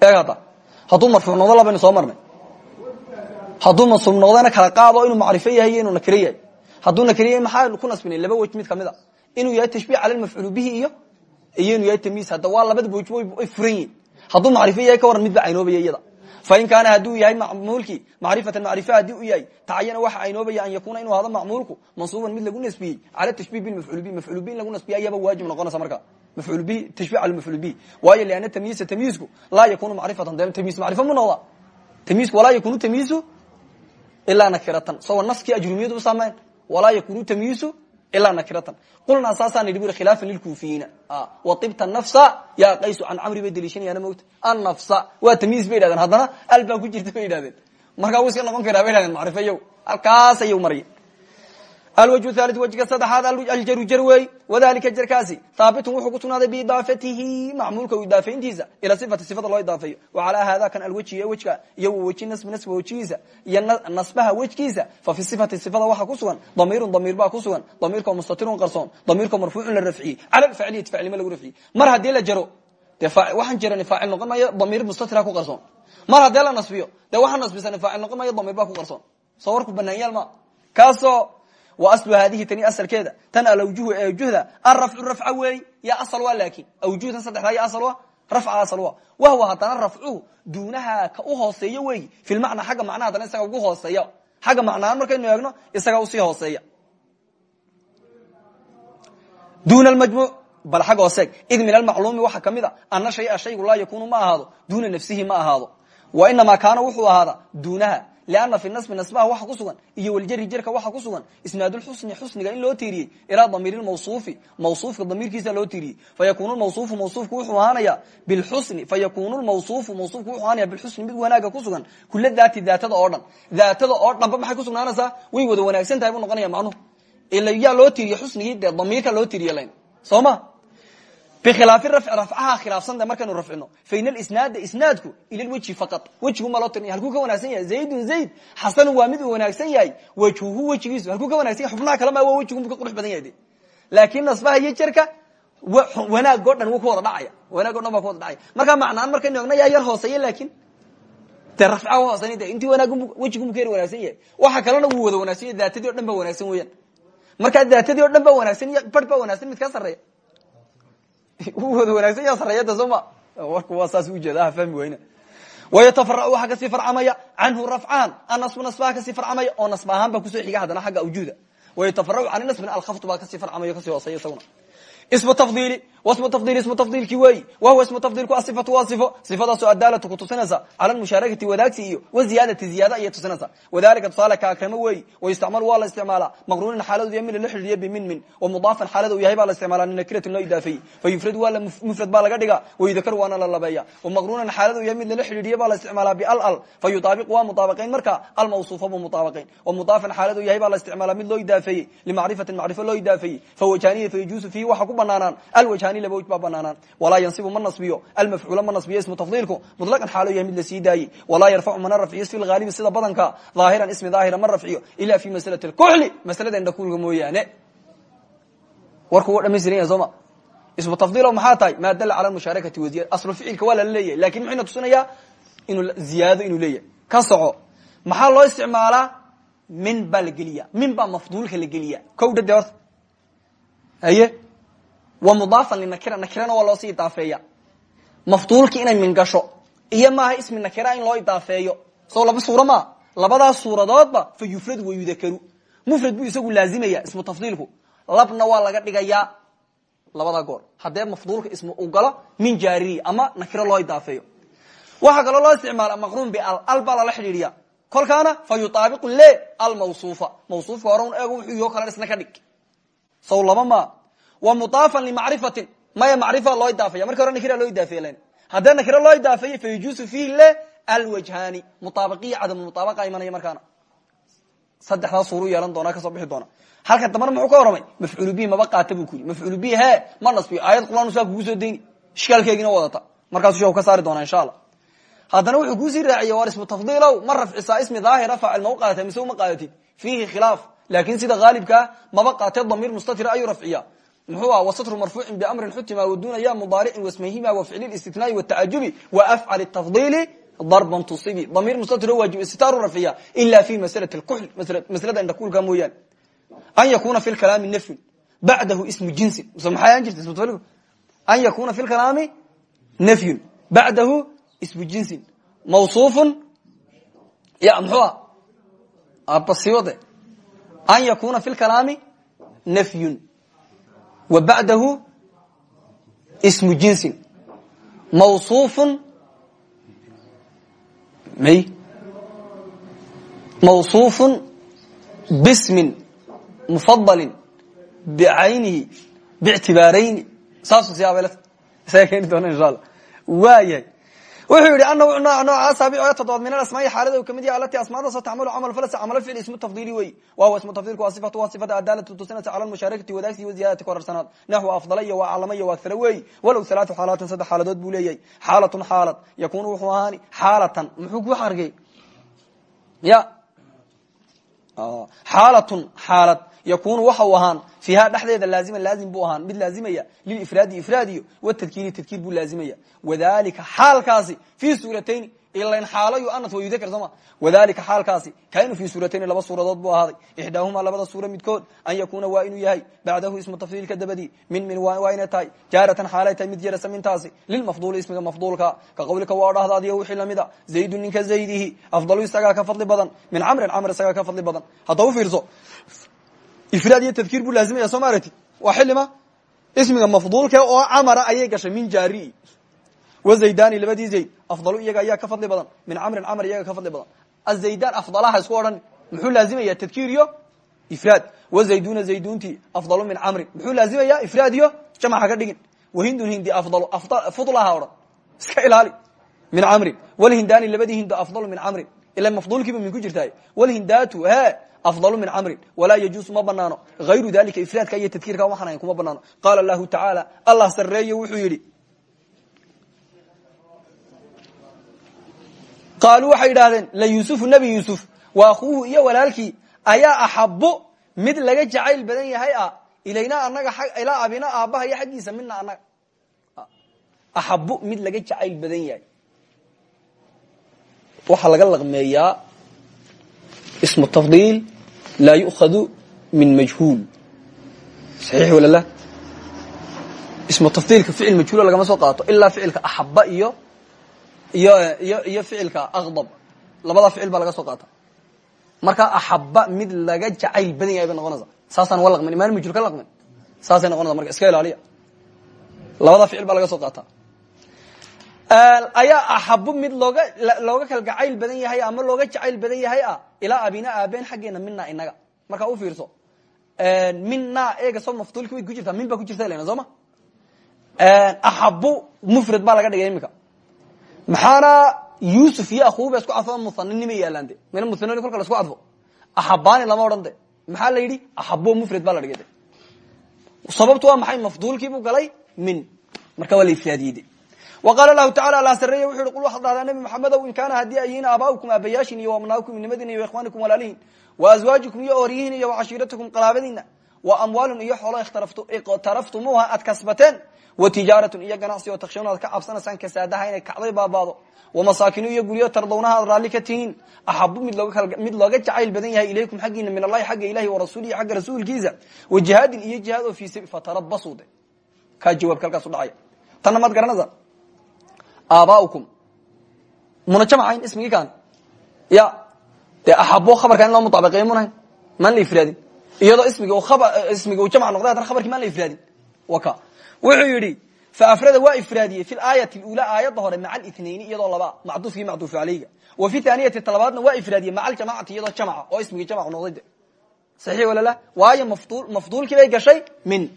Eeg hadda hadduu marfuuc noqdo labaynu soo marnay. Hadduu mansuub noqdana kala qaado inuu macrifo yahay iyo inuu nakiro yahay hadduu nakiro yahay maxaa ku nasbinay? Laba wej mid ka mid a. Inuu yahay tashbih cala mafcuul bihi iyo iyo inuu yahay tamyiis hadda waa labadaba wej way furan yihiin hadduu macrifo yahay ka waran mid ba caynoobaya iyada. Fain kaana hadduu yahay macmuulkii macrifatan macrifa haddii u yahay tacayana waxa aynoobaya an yakuna inuu hado macmuulku mansuuban mid lagu nasbiyey. Cala tashbih bimafcuul bihi. Mafcuul bihi in lagu nasbiya ayaaba waajib noqonaysa marka. Mafcuul bihi tashbih cala mafcuul bihi. Waayo liana tamyiisa tamyiisku laa yakunu macrifatan. De tamyiis macrifo mu noqda? Tamyiisku walaa yakunu tamyiisu ilaa nakiratan. Sawa naskii ajrumiyadu usameyn walaa yakunu tamyiisu ilaa nakiratan qulnaa saasaan idhi buri khilaafan lilkuufiyiina waibta nafsa yaa qaysu can camri bay deliishanayaan mogta annafsa waa tamyiis bay yidhahdeen haddana al baa ku jirta bay yidhahdeen markaa wuu iska noqon karaa bay yidhahdeen macrifo yow halkaas ayuu marya alwajhu thalid wejga saddexaad aljaru jar wey wadalika jarkaasi haabitun wuxuu ku sugnaaday biidaafatihi macmuulka u idaafayntiisa ila sifati sifada loo idaafeeyo wacalaa haadaa kan alwejhi ee wejka iyo waweji nasbi nasba wejihiisa iyo nasbaha wejkiisa fa fi sifati sifada waxa ku sugan damiirun damiir baa ku sugan damiirkao mustatirun qarsoon damiirkao marfuucun la rafciyey cala alfaciliyati facilnimo lagu rafciyey mar haddii la jaro de waxaan jarani faacil noqon maayo damiir mustatira ku qarsoon mar haddii la nasbiyo dee waxaan nasbisani faacil noqon maayo damiir baa ku qarsoon soo warku banaanyaal ma kaasoo wa aslu haadihi tani asalkeeda. Tan alawjuhu ee awjuhda arafcu rafca weey ya asal waa laakin awjuhdan saddexdaa ya asal wa rafca asal wa wahwa haddana rafcuhu duunaha ka u hooseeya weeyi fi lmacna xagga macnaha haddana isaga ugu hooseeya. Xagga macnahaan markaynu eegno isaga u sii hooseeya. Duna majmuuc bal xag hooseeg id min almacluumi waxaa ka mid a ana shaya shaygu laa yakunu ma ahaado. Duuna nafsihi ma ahaado. Wa inamaa kaana wuxuu ahaada duunaha lana fi nasbi nasbaha waxa ku iyo waljari jarka waxa ku sugan isnaadulxusni xusniga in loo tiiriyey ilaa damiir mawsuufi mawsuufka damiirkiisa loo tiiriyey fayakunu mawsuufu mawsuufku wuxuu ahaanaya bilxusni fayakunu mawsuufu mawsuufku wuxuu ahaanaya bilxusni mid wanaaga ku sugan kula daati oo dhan daatada oo dhanba maxay ku way wada wanaagsan tahay buu noqonaya macnuhu ila loo tiiriye xusnigii dee loo tiiriye layn soo bkhilaafi rafcaha khilaafsanta markaynu rafcino fain isnaada isnaadku ila wejhi faqad wejiguma loo tirinaya halkuu ka wanaagsan yahay zaydun zayd xasanun waa mid uu wanaagsan yahay wejhuhu wejigiisu halkuu ka wanagsan yahay xubnaha kale ma waa wejigu ka qurux badan yahay de laakin nasbaha iyo jerka wanaag o dhan wuu ku wada dhacaya wanaag o dhan baa ku wada dhacaya markaa macnaan markaynu egno yaa yar hooseeya laakin de rafca hoosen de intii wanaag wejigumu ka yar wanaagsan yahay waxa kalena wuu wada wanaagsan yahy daatadii o dhan ba wanaagsan weeyaan markaa daatadii o dhan ba wanaagsan iyo bar ba wanaagsan mid ka sareeya wada wanaagsan ya sareyada soo ma. Warku waa saas ujeeda fahmi weyna wayatafaracu waxaa ka sii farcamaya canhu rafcahan anasbu nasbaha ka sii farcamaya oo nasb ahaan baa ku soo xiga haddana xagga awjuuda. Wayatafaracu can nasbin alkhaftu baa ka sii farcamaya ka sii hooseya isaguna ismu tafdili wasmu tafdili ismu tafdilki weyi wahuwa ismu tafdilku asifatu waa sifo sifadaasoo adaalatu ku tusinaysa cala lmushaarakati wadaagsi iyo waziyaadati ziyaada ayay tusinaysa wadalika tusaale ka akramo weyi wayustacmalu waa la isticmaalaa maqruunan xaaladu yamin la xidhiidiya bimin min wamudaafan xaalada uu yahay baa la isticmaala linakiratin loo idaafeeyey fayufrad waa la mufrad baa laga dhiga wayudakaru waana la labeeya wamaqruunan xaalada uu yahay mid lala xidhiidiya baa la isticmaalaa bial al fayutaabiq waa mutaabaqayn marka almawsuufa buu mutaabaqayn wamudaafan xaalada uu yahay baa la isticmaala mid loo idaafeeyey limacrifatin macrifo loo idaafeeyey fawajaniya fayajuusu fiihi waxa ku banaanaan alwajhaani laba wj baa banaanaan walaa yansibu ma nasbiyo almafcuula ma nasbiyo ismu tafdiilku mutlaqan xaalo yahay mid la sii daayey walaa yarfacu mana rafciyo fi lhaalibi sida badanka dhaahiran ismi daahira ma rafciyo ila fi maslati lkuxli maslada indhakuulga mooyaane. Warku wa dhamaystiran yahay sooma ismu tafdiilo maxaa tahay? Maa dala cala mushaarakati waziyad aslu ficilka waa lala leeyahay laakiin muxuyna tusinayaa inuu ziyaado inuu leeyahay. Ka soco. Maxaa loo isticmaalaa? Min baa la geliya min baa mafduulka la geliya ko dhade horta haye wa mudaafan linakira nakirana waa loosii idaafeeya mafduulki inay min gasho iyo maaha ismi nakira in loo idaafeeyo soo laba suuro maa labadaas suuradoodba fa yufrad wa yudakaru. Mufrad buu isagu laazimaya ismu tafdiilku. Labna waa laga dhigayaa labada goor. Haddee mafduulka ism u galo min jaariri ama nakiro loo idaafeeyo waxaa kaloo loo isticmaala maqruun bial al baa lala xidhiidhiya. Kolkaana fa yutaabiqu le almawsuufa mawsuufka hore un eeg wuxuu wa mudaafan limacrifatin maya macrifa loo idaafeya marki hore nakira loo idaafeeye len haddee nakiro loo idaafeeye fa yajuusu fiihi le alwajhaani. Mutaabiqiya cadamu mutaabaqa imanaya markaana. Saddexdaa suuru yeelan doona ka soo bixi doona halka dambana muxuu ka waramay? Mafcuul bihi maba qaata bu ku yiri mafcuul bihi he ma nasbiyo aayad quraan saa kugu soo deyni ishkaalkeegina wadata. Markaasuu sheeku ka saari doonaa insha allah haddana wuxuu kuusii raaciyey war ismu tafdiilow ma rafcisaa ismi daahira faacil ma u qaadata mise uma qaadatid fiihi khilaaf. Laakin sida haalibkaa maba qaatee damiir mustatira ayuu rafciya muxuu aha wasatru marfuucin biamrin xutima waduna ya mudaaricin wasmayhima wa ficli istitnaai watacajubi wa afcal tafdiili darban tusibi. Damiir mustatiro waajib istitaaru rafciya ila fi maslati lkuxl maslada indhakuulka mooyaane an yakuna fi lkalaami nafyun bacdahu ismu jinsin. Mise maxay aan jirta an yakuna fi lkalaami nafyun bacdahu ismu jinsin. Mawsuufun ya muxuu ah basiwade an yakuna fi lkalaami nafyun wa bacdahu ismu jinsin. Mawsuufun may. Mawsuufun bismin mufadalin bicaynihi bictibaarayni saasu siyaabel isaga keeni doona insha allah. Waayahay wuxuu yihi ana nooc nooca saabic toddobaad min aasmaai xaalada u ka mid yahay alati asmaadaasoo tacmalu camal falas camal ficli ismu tafdiili wey wahuwa ismu tafdilku waa sifatu waa sifada adaalatu tusinaysa cala lmushaarakati wadaagsi wa ziyadati korarsanaad naxwu afdala iyo waa calama iyo waa agsara wey walow halaatu xaalaatan saddex xaaladood buu yakunu wuxuu ahaani muxuu ku xargay? Ya. Xaalatun xaalad. Yakunu waxa fiiha dhexdeeda laazima laazim buu ahaan mid laazimaya lilifraadi ifraadiyo watadkiiri tadkiir buu laazimaya. Wadalika xaalkaasi fi suuratayn ilan xaalo yuanat wa yudakr sooma wadalika xaalkaasi kainu fi suuratayn laba suuradood buu ahaaday. Ixdaahumaa labada suura midkood an yakuna waa inuu yahay bacdahu ismu tafdiilka dabadii min min waa inay tahay. Jaaratan xaalay tahay mid jarasa mintaasi lilmafduuli ismiga mafduulka. Ka qawlika waa dhahda adiyo wixii lamida zaydun ninka zaydihi afdalu isagaa ka fadli badan min camrin camr isagaa ka fadli badan ifraad iyo tadkiir buu laazimaya soo ma aragti waa xilima ismiga mafduulka oo camara ayay gashay min jaari. Wa zaydani labadii zayd afdalu iyaga ayaa ka fadli badan. Min camrin camr iyaga ka fadli badan. Azaydan afdalaha isku odhan muxuu laazimaya tadkiir iyo ifraad. Wa zayduna zaydunti afdalu min camrin. Muxuu laazimaya ifraad iyo jamca ka dhigin. Wahindun hindi afdalu fudlaha odhan. Iska ilaali. Min camrin. Walhindani labadii hindo afdalu min camrin. Ila mafduulkiiba min ku jirtaay walhindatu he afdalu min camrin walaa yajuusu ma banaano hayru dalika ifraadka iyo tadkiirka waxaan ahayn kuma banaano qaala lahu tacaala allah sareeye wuxuu yidhi qaaluu waxay yidhahdeen la yuusufu nebi yuusuf wa akhuuhu iyo walaalkii ayaa axabo mid laga jacayl badan yahay ah ilayna anaga ilaa abina aabbaha iyo xaggiisa mina anaga axabo mid laga jacayl badan yahay waxaa laga laqmeeyaa ismu tafdiil laa yu'khadu min majhuul saxiix wala la ismu tafdiilka ficil majhuula lagama soo qaato ilaa ficilka axaba iyo iyo iyo ficilka aqdab labada ficil baa laga soo qaata marka axaba mid laga jacayl badan yahay bay noqonaysa saasaan wa laqmin imaan majhuul ka laqmin saasay noqonaysa marka iska ilaaliya labada ficil baa laga soo qaata ayaa axabo mid looga kal gacayl badan yahay ama looga jacayl badan yahay ah ilaa abina aabeen xaggeena mina inaga markaa u fiirso mina eega soo maftuulki ku jirtaa min baa ku jirta lena soo ma? Axabo mufrad baa laga dhigay imika maxaana yusuf iyo akuuba isku cadfo muhaninima yaalaan de mina muhanoni isku cadfo axabani lama odhan maxaa la yidhi? Axabo mufrad baa la dhigay sababtu waa maxay? Mafduulkiibuu galay min. Marka waa la qaala lahu tacala alla sareeye wuxu yhi qul waxaad dhahdaa nebi maxamedow in kaana haddii ay yihiin aabaa'ukum aabayaashin iyo abnaakum inimadiina iyo ikhwaanikum walaalihin wa azwaajikum iyo ooryihiin iyo wacashiiratukum qaraabadiina wa amwaalun iyo xoolo iqtaraftumuuha aad kasbateen wa tijaaratun iyo ganacsi oo takshawn aad ka cabsanaysaan kasaadaha inay kacday baabaado wa masaakinu iyo guryo tardawnaha aad raalli ka tihiin axabu mid looga jacayl badan yahay ilaykum aabaaukum muna jamcayn ismigii kan ya dee axabo khabarkan in loo mutaabaqeey munahayn maan la ifraadin iyadoo ismiga ismiga uu jamc noqday haddana khabarkii maan la ifraadin waka wuxuu yidhi faafrada waa ifraadiyey fi aayati ula aayadda hore maca اlithnayni iyadoo laba macduufkii macduuf aleyga wa fi thaniyati talabaadna waa ifraadiyey maca aljamacati iyadoo jamca oo ismigii jamc noqday saxiix walala waayo mafduulkii bay gashay min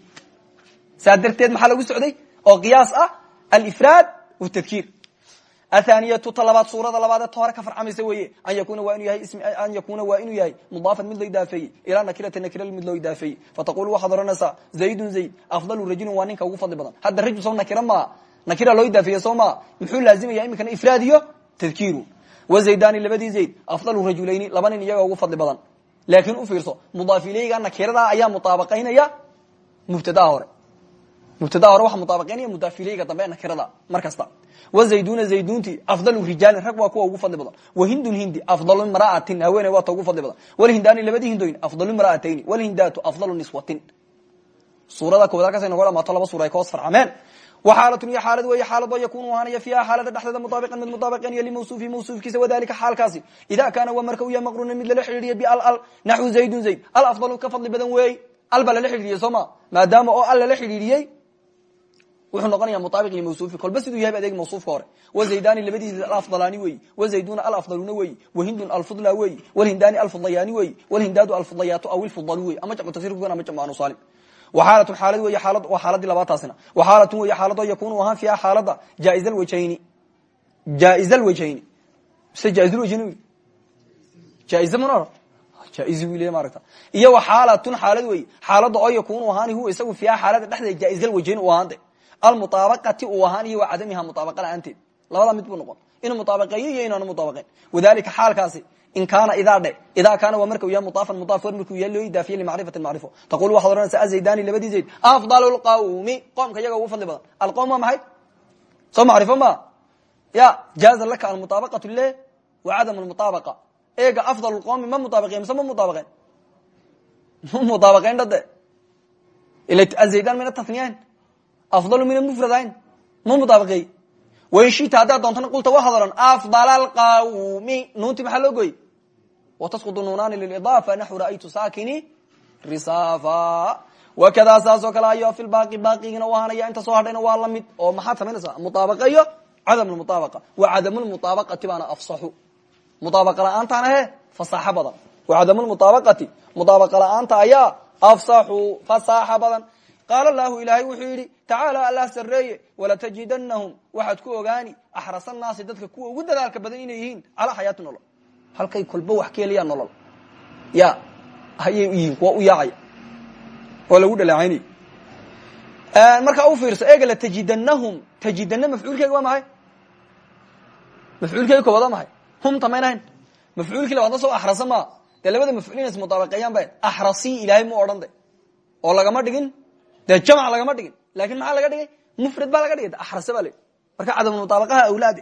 saa darteed maxaa lagu socday oo qiyaas ah alifraad wtadkiir athaniyatu ta labaad suurada labaadee ta hore ka farcamaysa weeye an yakuna waa inuu yahay mudaafan mid loo idaafeeyey ilaa nakirati nakira mid loo idaafeeyey fataqulu waxaad ohanaysaa zaydun zayd afdalu rajulin waa ninka ugu fadli badan hadda rajul soo nakira maa nakira loo idaafeeye soo maa muxuu laazimaya iminkana ifraad iyo tadkiiru wa zaydani labadii zayd afdalu rajulayni laba nin iyaga ugu fadli badan laakin u fiirso mudaaf ileyga nakiradaa ayaa mutaabaqaynaya mubtadaa hore mubtadaa hore waxa mutaabaqaynaya mudaaf ileyga dambe nakirada mar kasta wazayduna zaydunti afdalu rijaalin rag waa kuwa ugu fadli badan wahindun hindi afdalu imra'atin haweeney waa ta ugu fadli badan walhindaani labadii hindoyn afdalu imra'atayni walhindaatu afdalu niswatin suurada koowaad halkaas noga dhamaato laba suura ay ka hoos farcameen waxaalatun iyo xaalad weeye xaalado yakunu ahaanaya fiiha xaalada dhexdeeda mutaabiqan mid mutaabiqanaya limawsuufi mawsuufkiisa wadalika xaalkaasi ida kaana waa marka u yahay maqruuna mid lala xidhiiriya bial al naxwu zaydun zayd al afdalu ka fadli badan weey al baa lala xidhiiriyey soo ma maadaama oo al lala xidhiiriyey wuxuu noqonaya muaabiq limawsuufi kolba siduu yahay adeeg mawsuufka hore. Wazaydani labadiisa alafdalaani weyi wazayduna alafdaluna weyi wahindun alfudla weyi walhindani alfudlayaani weyi walhindaadu alfudlayaatu aw ilfudalu wey. Ama jamcu tasrifkan ama jamcu anusalim waxaalatun xaalad wey waa xaaladii labaataasina. Waxaalatun wey xaaladoo yakunu ahaan fiiha xaalada jaiz lwajhayni jaiz lwajhayni mise jaaizlwajhayni jaiz mana jaiz wi maarata iyo waxaalatun xaalad wey xaalada oo yakunu ahaani huwa isagu fiiha xaalada dhexdeeda jaaizlwajhayn u ahaante almuaabaati uu ahaan iyo wa cadamiha muaabaqa laaanteed labada mid buu noqon inuu muaabaeeyo iyo inaanu muaabaen wadalika xaalkaasi in kaana idaa dhe idaa kaana waa markau yahay mudaafan mudaaf war markuu yahay loo idaafiye limacrifati macrifo taqul waxaad odhanaysaa azaydani labadii zayd afdal lqawmi qoomka iyaga ugu fadli badan alqowm waa maxay soo macrifo ma ya jaaza laka almutaabaqatu le wa cadam lmutaabaqa eega afdal qowmi ma mutaabaqeen mise ma mutaabaqeen ma mutaabaqeen dhade ila azaydan mayna tasniyahan afdal min amufradayn ma mudaabaeey wain shita haddaad doontana qulta wa hadaran afdal alqawmi nuuntii maxaa loo gooyey watasqudu nuunaani lilidaafa naxu ra'aytu saakini risafa wakadaa saasoo kale ayo fi lbaaqi baaqigiina waanaya inta soo hadhayna waa la oo maxaad samaynaysaa mutaabaqa iyo cadam lmutaabaqa wa cadamulmutaabaqati baana afsaxu mutaabaqa la'aantaana he fasaaxo badan wa cadamulmutaabaqati mutaabaqa la'aanta ayaa afsaxu fasaaxa qaala lahu ilaahay wuxuu yidhi tacaala allah sareeye walatajidanahum waxaad ku ogaani axrasa naasi dadka kuwa ugu dadaalka badan inay yihiin calaa xayaati nolol halkay kolba wax ka helayaa nolol ya ayay yihiin kuwa u yaacaya oo lagu dhaleecaynay markaa u fiirso eega latajidanahum tajidana mafcuulkeega waa maxay mafcuulkeega koobaad waa maxay hum tamaynahayn mafcuulkii labaadna soo axrasa maa dee labada mafcuul inays mudaabaqeeyaan ba axrasi ilaahay mu odhan de dee jamc lagama dhigin laakiin maxaa laga dhigay mufrad baa laga dhigay axrase ba la marka cadamulmuطaabaqaha awlaade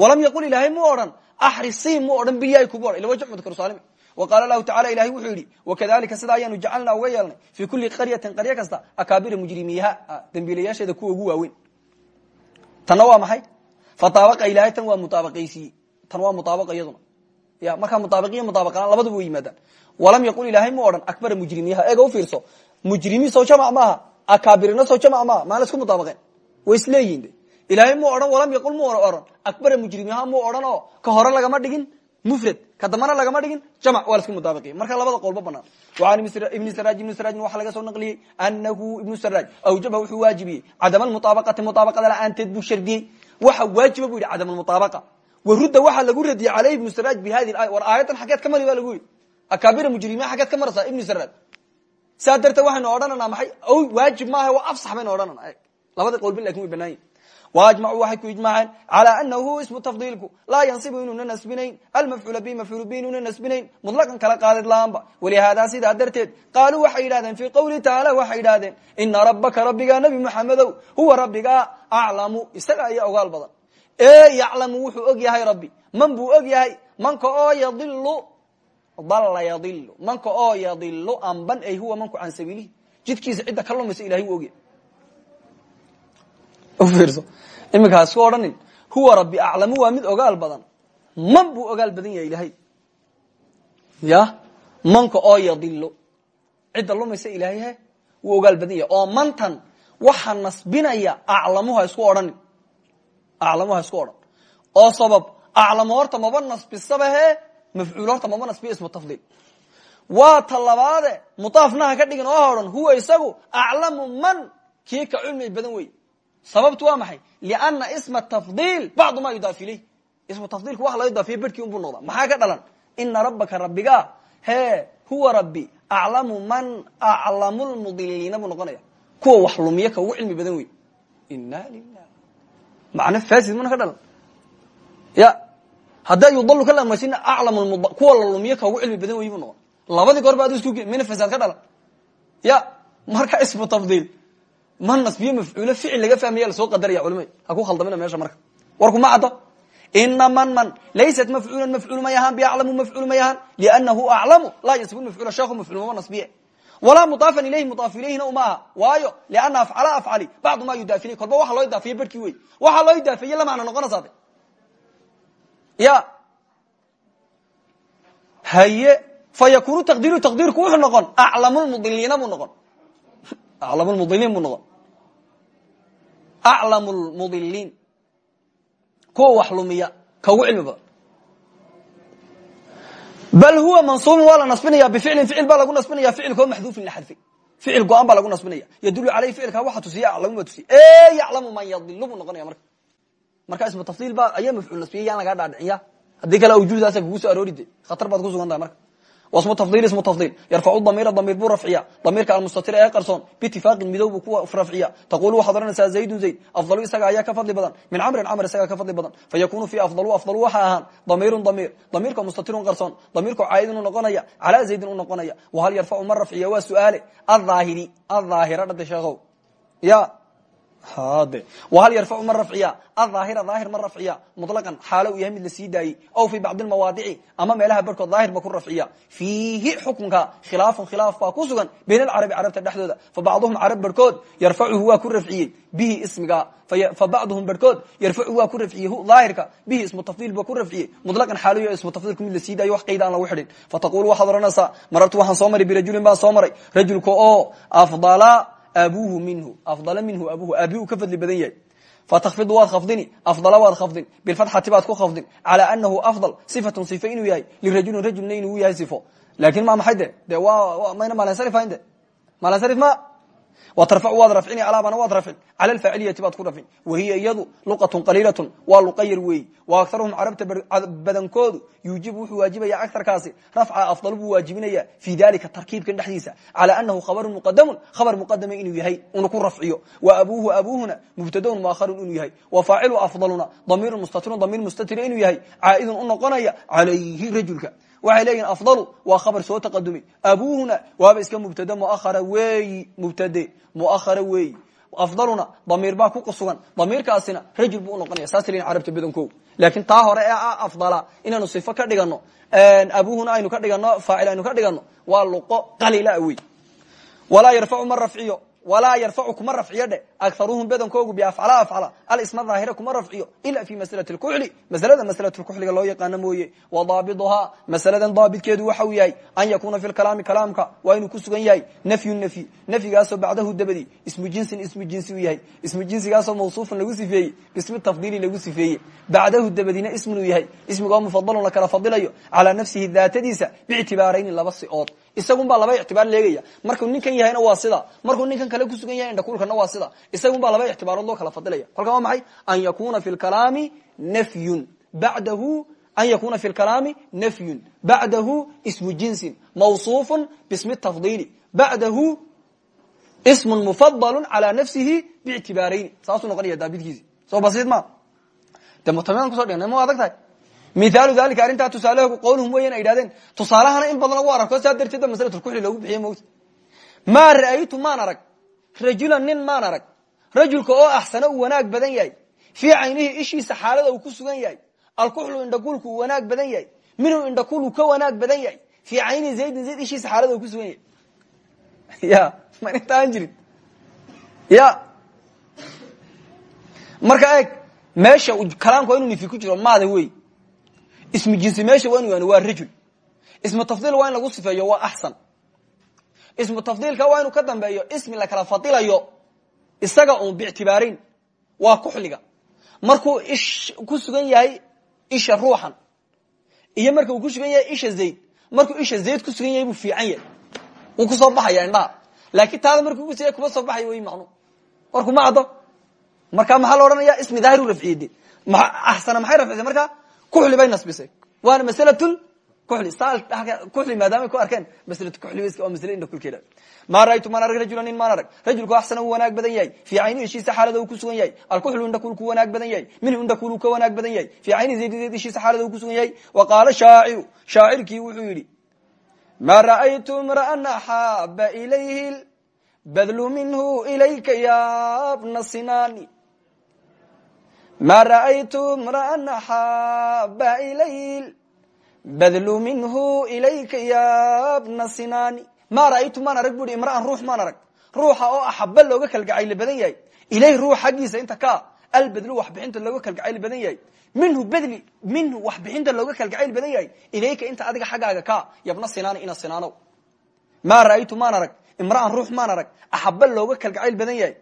walam yaqul ilaahay mu odhan axrisi mu odhan bilyahay kugu odhan ila wa jamcu dakarsaalim wa qaala lahu tacala ilahay wuxuu yidhi wakadalika sida ayaanu jacalnaa uga yeelnay fi kuli qaryatin qaryo kasta akaabira mujrimiyaha dambiilayaasheeda kuwa ugu waaweyn tanna waa maxay fataabaqa ilahay tan waa mutaabaqaysiye tan waa mutaabaqa iyaduna ya markaa mutaabaqiyo mutaabaqaan labaduba way yimaadaan walam yaqul ilaahay mu odhan akbara mujrimiyaha eega ufiirso mujrimiin soo jamc maaha abirnaso jam ma maa la isku mudaabaeen way isleeyihin de. Ilaahay muu odhan walam yaqul mu ohan abara e mujrimiha muu odhan oo ka hore lagama dhigin mufrad. Ka dambana lagama dhigin jamac waa la isku mudaabiqi marka labada qolba banaan. Wa an ibni saraj ibni sarajin waxaa laga soo naqliyey anahu ibnu saraj awjaba wuxuu waajibiyey. Cadam almutaabaqati mutaabaqada la'aanteed buu shardiyey. Waxa waajiba buu yidhi cadam almutaabaqa warudda waxaa lagu radiyey caleyh ibnu saraj bi hadi ay war aayadan xageed ka mari ba lagu yidhi. Akaabira e mujrimiha xageed ka marasa ibni saraj saa darteed waxaynu odhananaa maxay? Waajib maaha waa afsax baynu odhanana labada qowlba laakiin way banaayin waajmacuu waxay ku ijmaaceen? Calaa anahu ismu tafdiilku. Laa yansibu inuuna nasbinayn. Almafcuula bi mafcuul bi inuuna nasbinayn. Mutlaqan kala qaadid la'aanba walihaadaa sidaa darteed qaaluu waxay yidhahdeen fii qawlihi tacaala waxay yidhahdeen ina rabbaka rabbigaa nebi muxamedow huwa rabbigaa aclamu. Isaga ayaa ogaal badan. Ee yaclamu wuxuu og yahay rabbi. Man buu og yahay? Manka oo yadilu dalla yadilu manka oo yadilu amban ay huwa manku can sabiilihi jidkiisa cidda ka lumaysa ilahay u ogyahay ufiirso ha odhanin huwa rabbi aclamu waa mid ogaal badan. Man buu ogaal badan yahay ilahay ya? Manka oo yadilo cidda lumaysa ilaahay he? Wuu ogaal badan yahay. Oo mantan waxa nasbinaya aclamuha isku odhani aclamuha isku odhan. Oo sabab aclamu horta maba nasbisaba he mafcuul horta maba nasbiya ismu tafdiil waa ta labaade mudaafnaha ka dhigin oo odhan huwa isagu aclamu man kii ka cilmi badan wey sababtu waa maxay? Liana isma tafdiil bacdu ma yudaaf ilayh ismu tafdiilku wax loo idaafiye berhkii unbuu noqda maxaa ka dhalan? Ina rabbaka rabbiga he huwa rabbi aclamu man aclamu lmudiliina buu noqonaya. Kuwa wax lumiya ka ugu cilmi badan wey ina lilah macno fasid mana ka dhalan? Ya haddaa yudalu ka lamasina aclam kuwa la lumiyo ka ugu cilmi badan wey buu noqon. Labadii goor ba ad isku mina fasaad ka dhalan ya marka ismu tafdiil ma nasbiyo mafcuulo ficil laga fahmaya la soo qadaraya culimad ha ku khaldamina meesha marka. Warku ma caddo. Ina man man laysat mafcuula mafcuul may ahaan biaclamu mafcuul may ahaan lianahu aclamu laa yasbu mafcuula sheekhu mafcuul mama nasbiye walaa mudaafan ilayhi mudaaf ilayhina uma aha. Waayo liana afcala afcali bacdu ma yudaaf ilay kolba waxa loo idaafiye berhkii wey waxaa loo idaafeeye la macno noqonaysaade ya. Haye fa yakunu taqdiiru taqdiirku wuxuu noqon. Aclamulmudiliina buu noqon. Aclamulmudiliin buu noqon. Aclamu lmudiliin kuwa wax lumiya ka ugu cilmi badan bal huwa mansuubun waa la nasbinaya bificlin ficil baa lagu nasbinaya ficilkao maxduufin la xadfay ficil go-an baa lagu nasbinaya. Yadulu aleyh ficilkaa waxa tusiya aclamu baa tusiya. E yaclamu man yadilu buu noqonaya marka marka ismu tafdiil baa ayaa mafcuul nasbiya yaan lagaa dhaadhiciya haddii kale awjuhdaasa kugu soo aroori de khatar baad ku sugan tahay marka. Wasmu tafdil ismu tafdil. Yarfacu damiira damiir buu rafciya damiirka almustatir ee qarsoon biitifaaqin midow buu ku rafciya taqulu waxaad ohanaysaa zaydun zayd afdalu isaga ayaa ka fadli badan. Min camrin camr isagaa ka fadli badan. Fa yakunu fi afdalu afdalu waxa ahaan damiirun damiir. Damiirka mustatirun qarsoon damiirku caayidin u noqonaya calaa zaydin u noqonaya. Wahal yarfacu ma rafciya? Waa su'aale. Ahaahiri ahaahira dhade sheekow ya hade whal yarfacu ma rafciya ahaahira daahir ma rafciya muطlaqan xaalo u yahay mid la sii daayey. Aw fi bacdi mawaadici. Ama meelaha barhkood daahir ba ku rafciya fiihi xukunka khilaafun khilaaf baa ku sugan bayn alcarabi carabta dhexdooda. Fa bacduhum carab barhkood yarfacuhu waa ku rafciyey bihi ismiga. Fa bacduhum barhkood yarfacuhu waa ku rafciyey daahirka bihi ismu tafdiil ba ku rafciyey muطlaqan xaalo u yahay ismu tafdiilku mid la sii daayo wax qayda aan lagu xidhin fataqulu waxaad odhanaysaa marartu waxaan soo maray birajulin baan soo maray. Rajulka oo afdala abuhu minhu afdala minhu abuhu aabi uu ka fadli badan yahay fatakfidu waad khafdini afdala waad khafdin bilfatxati baad ku khafdin calaa anahu afdal sifatun sifa inuu yahay lirajulin rajulna inuu yahay sifo laakiin ma maxay de de wa mayna maalansarifhayn de maalansarif ma watarfacu waad rafcini alaabana waad rafcin. Cala alfaaciliyati baad ku rafcin. Wahiya iyadu luqatun qaliilatun waa luqa yar weeyi wa akharuhum carabta badankoodu yuujibu wuxuu waajibaya agarkaasi rafca afdal buu waajibinaya fi dalika tarkiibkan dhexdiisa. Calaa anahu khabarun muqadamun khabar muqadama inuu yahay una ku rafciyo. Wa abuuhu abuuhuna mubtadaun muakharun inuu yahay. Wa faacilu afdaluna damiirun mustatirun damiir mustatira inuu yahay. Caa'idun u noqonaya calayhi rajulka waxay leeyihiin afdalu waa khabar soo taqadumay abuhuna waaba iska mubtade muahara weeyi mubtade muahara weeyi afdaluna damiir baa ku sugan damiirkaasina rajul buu unoqonaya saas leyin carabta badanko laakiin taa hore ee ah afdala inaanu sifo ka dhigano abuhuna aynu ka dhigano faacil aynu ka dhigano waa luqo qalila wey. Walaa yarfacu ma rafciyo walaa yarfacu kuma rafciyo dhe akaruhum badankoogu biafcala afcala alisma daahira kuma rafciyo ila fi maslati kuxli maslada maslatkuxliga loo yaqaano mooye wa daabiduhaa masaladan daabidkeedu waxa uu yahay an yakuna fi lkalaami kalaamka waa inuu ku sugan yahay nafyu nafyi nafyigaasoo bacdahu dabadi ismu jinsin ismu jinsi u yahay ismu jinsigaasoo mawsuufan lagu sifeeyey bismi tafdiili lagu sifeeye bacdahu dabadina ismunuu yahay ismigoo mufadalun la kala fadilayo calaa nafsihi daatadiisa biictibaarayni laba baa laba ictibaar leegaya. Markuu ninkan yahayna waa sida. Markuu ninkan kale kusugan yahay indhakuulkana waa sida. Isagun baa laba ictibaarood loo kala fadilaya. Kolkan waa maxay? An yakuna fi lkalaami nafyun. Bacdahu an yakuna fi lkalaami nafyun. Bacdahu ismu jinsin. Mawsuufun bismi tafdiili. Bacdahu ismun mufadalu calaa nafsihi biictibaarayni. Saasuu noqonaya daabidkiisi. Soo basiid ma de mutamidan kuso dhignay ma adag mithaalu dalika arrintaa tusaalehoogu qowluhum weyan ay idhahdeen tusaalahana in badan lagu ararko saa darteed ba maslatulkuxli loogu bixiye mowta maa ra'aytu maan arag? Rajulan nin maan arag? Rajulka oo axsano uu wanaag badan yahay. Fii caynihi ishiisa xaalada uu ku sugan yahay. Alkuxlu indhakuulku uu wanaag badan yahay. Minhu indhakuul uu ka wanaag badan yahay. Fii cayni zaydin zayd ishiisa xaalada uu ku sugan yahay. Marka eeg meesha kalaamka waa nifi ku jiro maada wey ismu jinsi meesha waa inu waa rajul. Ismu tafdiil waa in lagu sifeeyo waa axsan. Ismu tafdiilka waa inuu ka dambeeyo ismi la kala fadilayo isaga un bictibaarin waa kuxliga. Markuu ish ku sugan yahay isha ruuxan iyo marka uu ku sugan yahay isha zayd markuu isha zayd ku sugan yahay buu fiican yahay. Wuu ku soo baxaya indhaha. Laakiin taada markuu ku sugan kuma soo baxayo wey macnu warku ma caddo. Marka maxaa la odhanaya ismi daahiru rafciyede axsana maxay rafcisay marka kuxli bay nasbisay waana maslatl kuxli maadaamay ku arkeen maslatu kuxli waa masle indha kulkeeda maa ra'aytu maan arag rajula nin maan arag rajulku axsana uu wanaag badan yahay fii cayni ishiisa xaalada uu ku sugan yahay alkuxlu indhakul ku wanaag badan yahay minhu indhakul uu ka wanaag badan yahay fii cayni zayd zayd ishiisa xaalada uu ku sugan yahay wa qaala shaaciru shaacirkii wuxuu yidhi maa ra'aytu imra'an axaaba ilayhi badlu minhu ilayka ya bna sinani ma ra'aytu imra'an axaaba ilayhi badlu minhu ilayka ya bna sinani ma ra'aytu maan arag bu i imra'an ruux maan arag ruuxa oo axaba looga kalgacayli badan yahay ilayh ruux xaggiisa inta ka albadlu waxbixinta looga kalgacayli badan yahay minhu badli minhu waxbixinta looga kalgacayl badan yahay ilayka inta adiga xaggaaga ka yabna sinani ina sinaanow ma ra'aytu maan arag imra'an ruux maan arag axaba looga kalgacayl badan yahay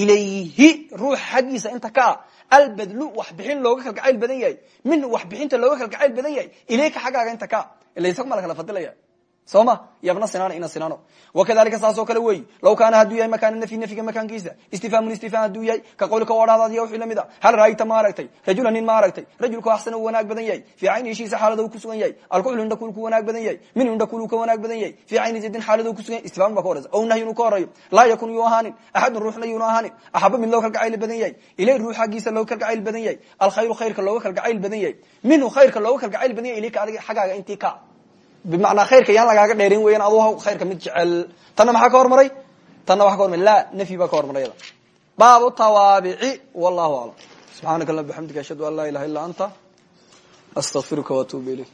ilayhi ruuxa xaggiisa albadlu waxbixin looga kalgacayl badan yahay. Minhu waxbixinta looga kalgacayl badan yahay. Ilayka xaggaaga inta ka. Ila isag ma la kala soo ma yabna sinaan ina sinaano. Wakadalika saas oo kale wey law kaana hadduu yahay makaana nafyi nafyiga makaankiisa. Istifhaamun istifhaam hadduu yahay ka qawlika odhahdaadiya wixii la mid a hal ra'ayta ma aragtay? Rajula nin ma aragtay? Rajulku axsana uu wanaag badan yahay. Fii cayni ishiisa xaalada uu ku sugan yahay. Alkuxlu indhakul ku wanaag badan yahay. Minhu indhakul ka wanaag badan yahay. Fii cayni zaydin xaalada uu ku sugan yahay. Istifhaam baa ka horeysa ow nahyin uu ka horeeyo laa yakun yuu ahaanin. Axadun ruuxna yuuna ahaanin. Axaba mid loo kalgacayl badan yahay. Ilay ruux xaggiisa looga kalgacayl badan yahay. Alkhayru khayrka looga kalgacayl badan yahay. Minhu khayrka looga kalgacayl badan yahay. Ilayka adiga bimacnaa khayrka yaan lagaaga dheerin weyan adu khayrka mid jecel. Tanna maxaa ka hormaray tanna waa ka hormary la nafyi baa ka hormaray baabu tawaabici wallahu aclam subxaanaka allah bxamdika ashhadu an laa ilaha illa anta astaqfiruka watuubu ilayk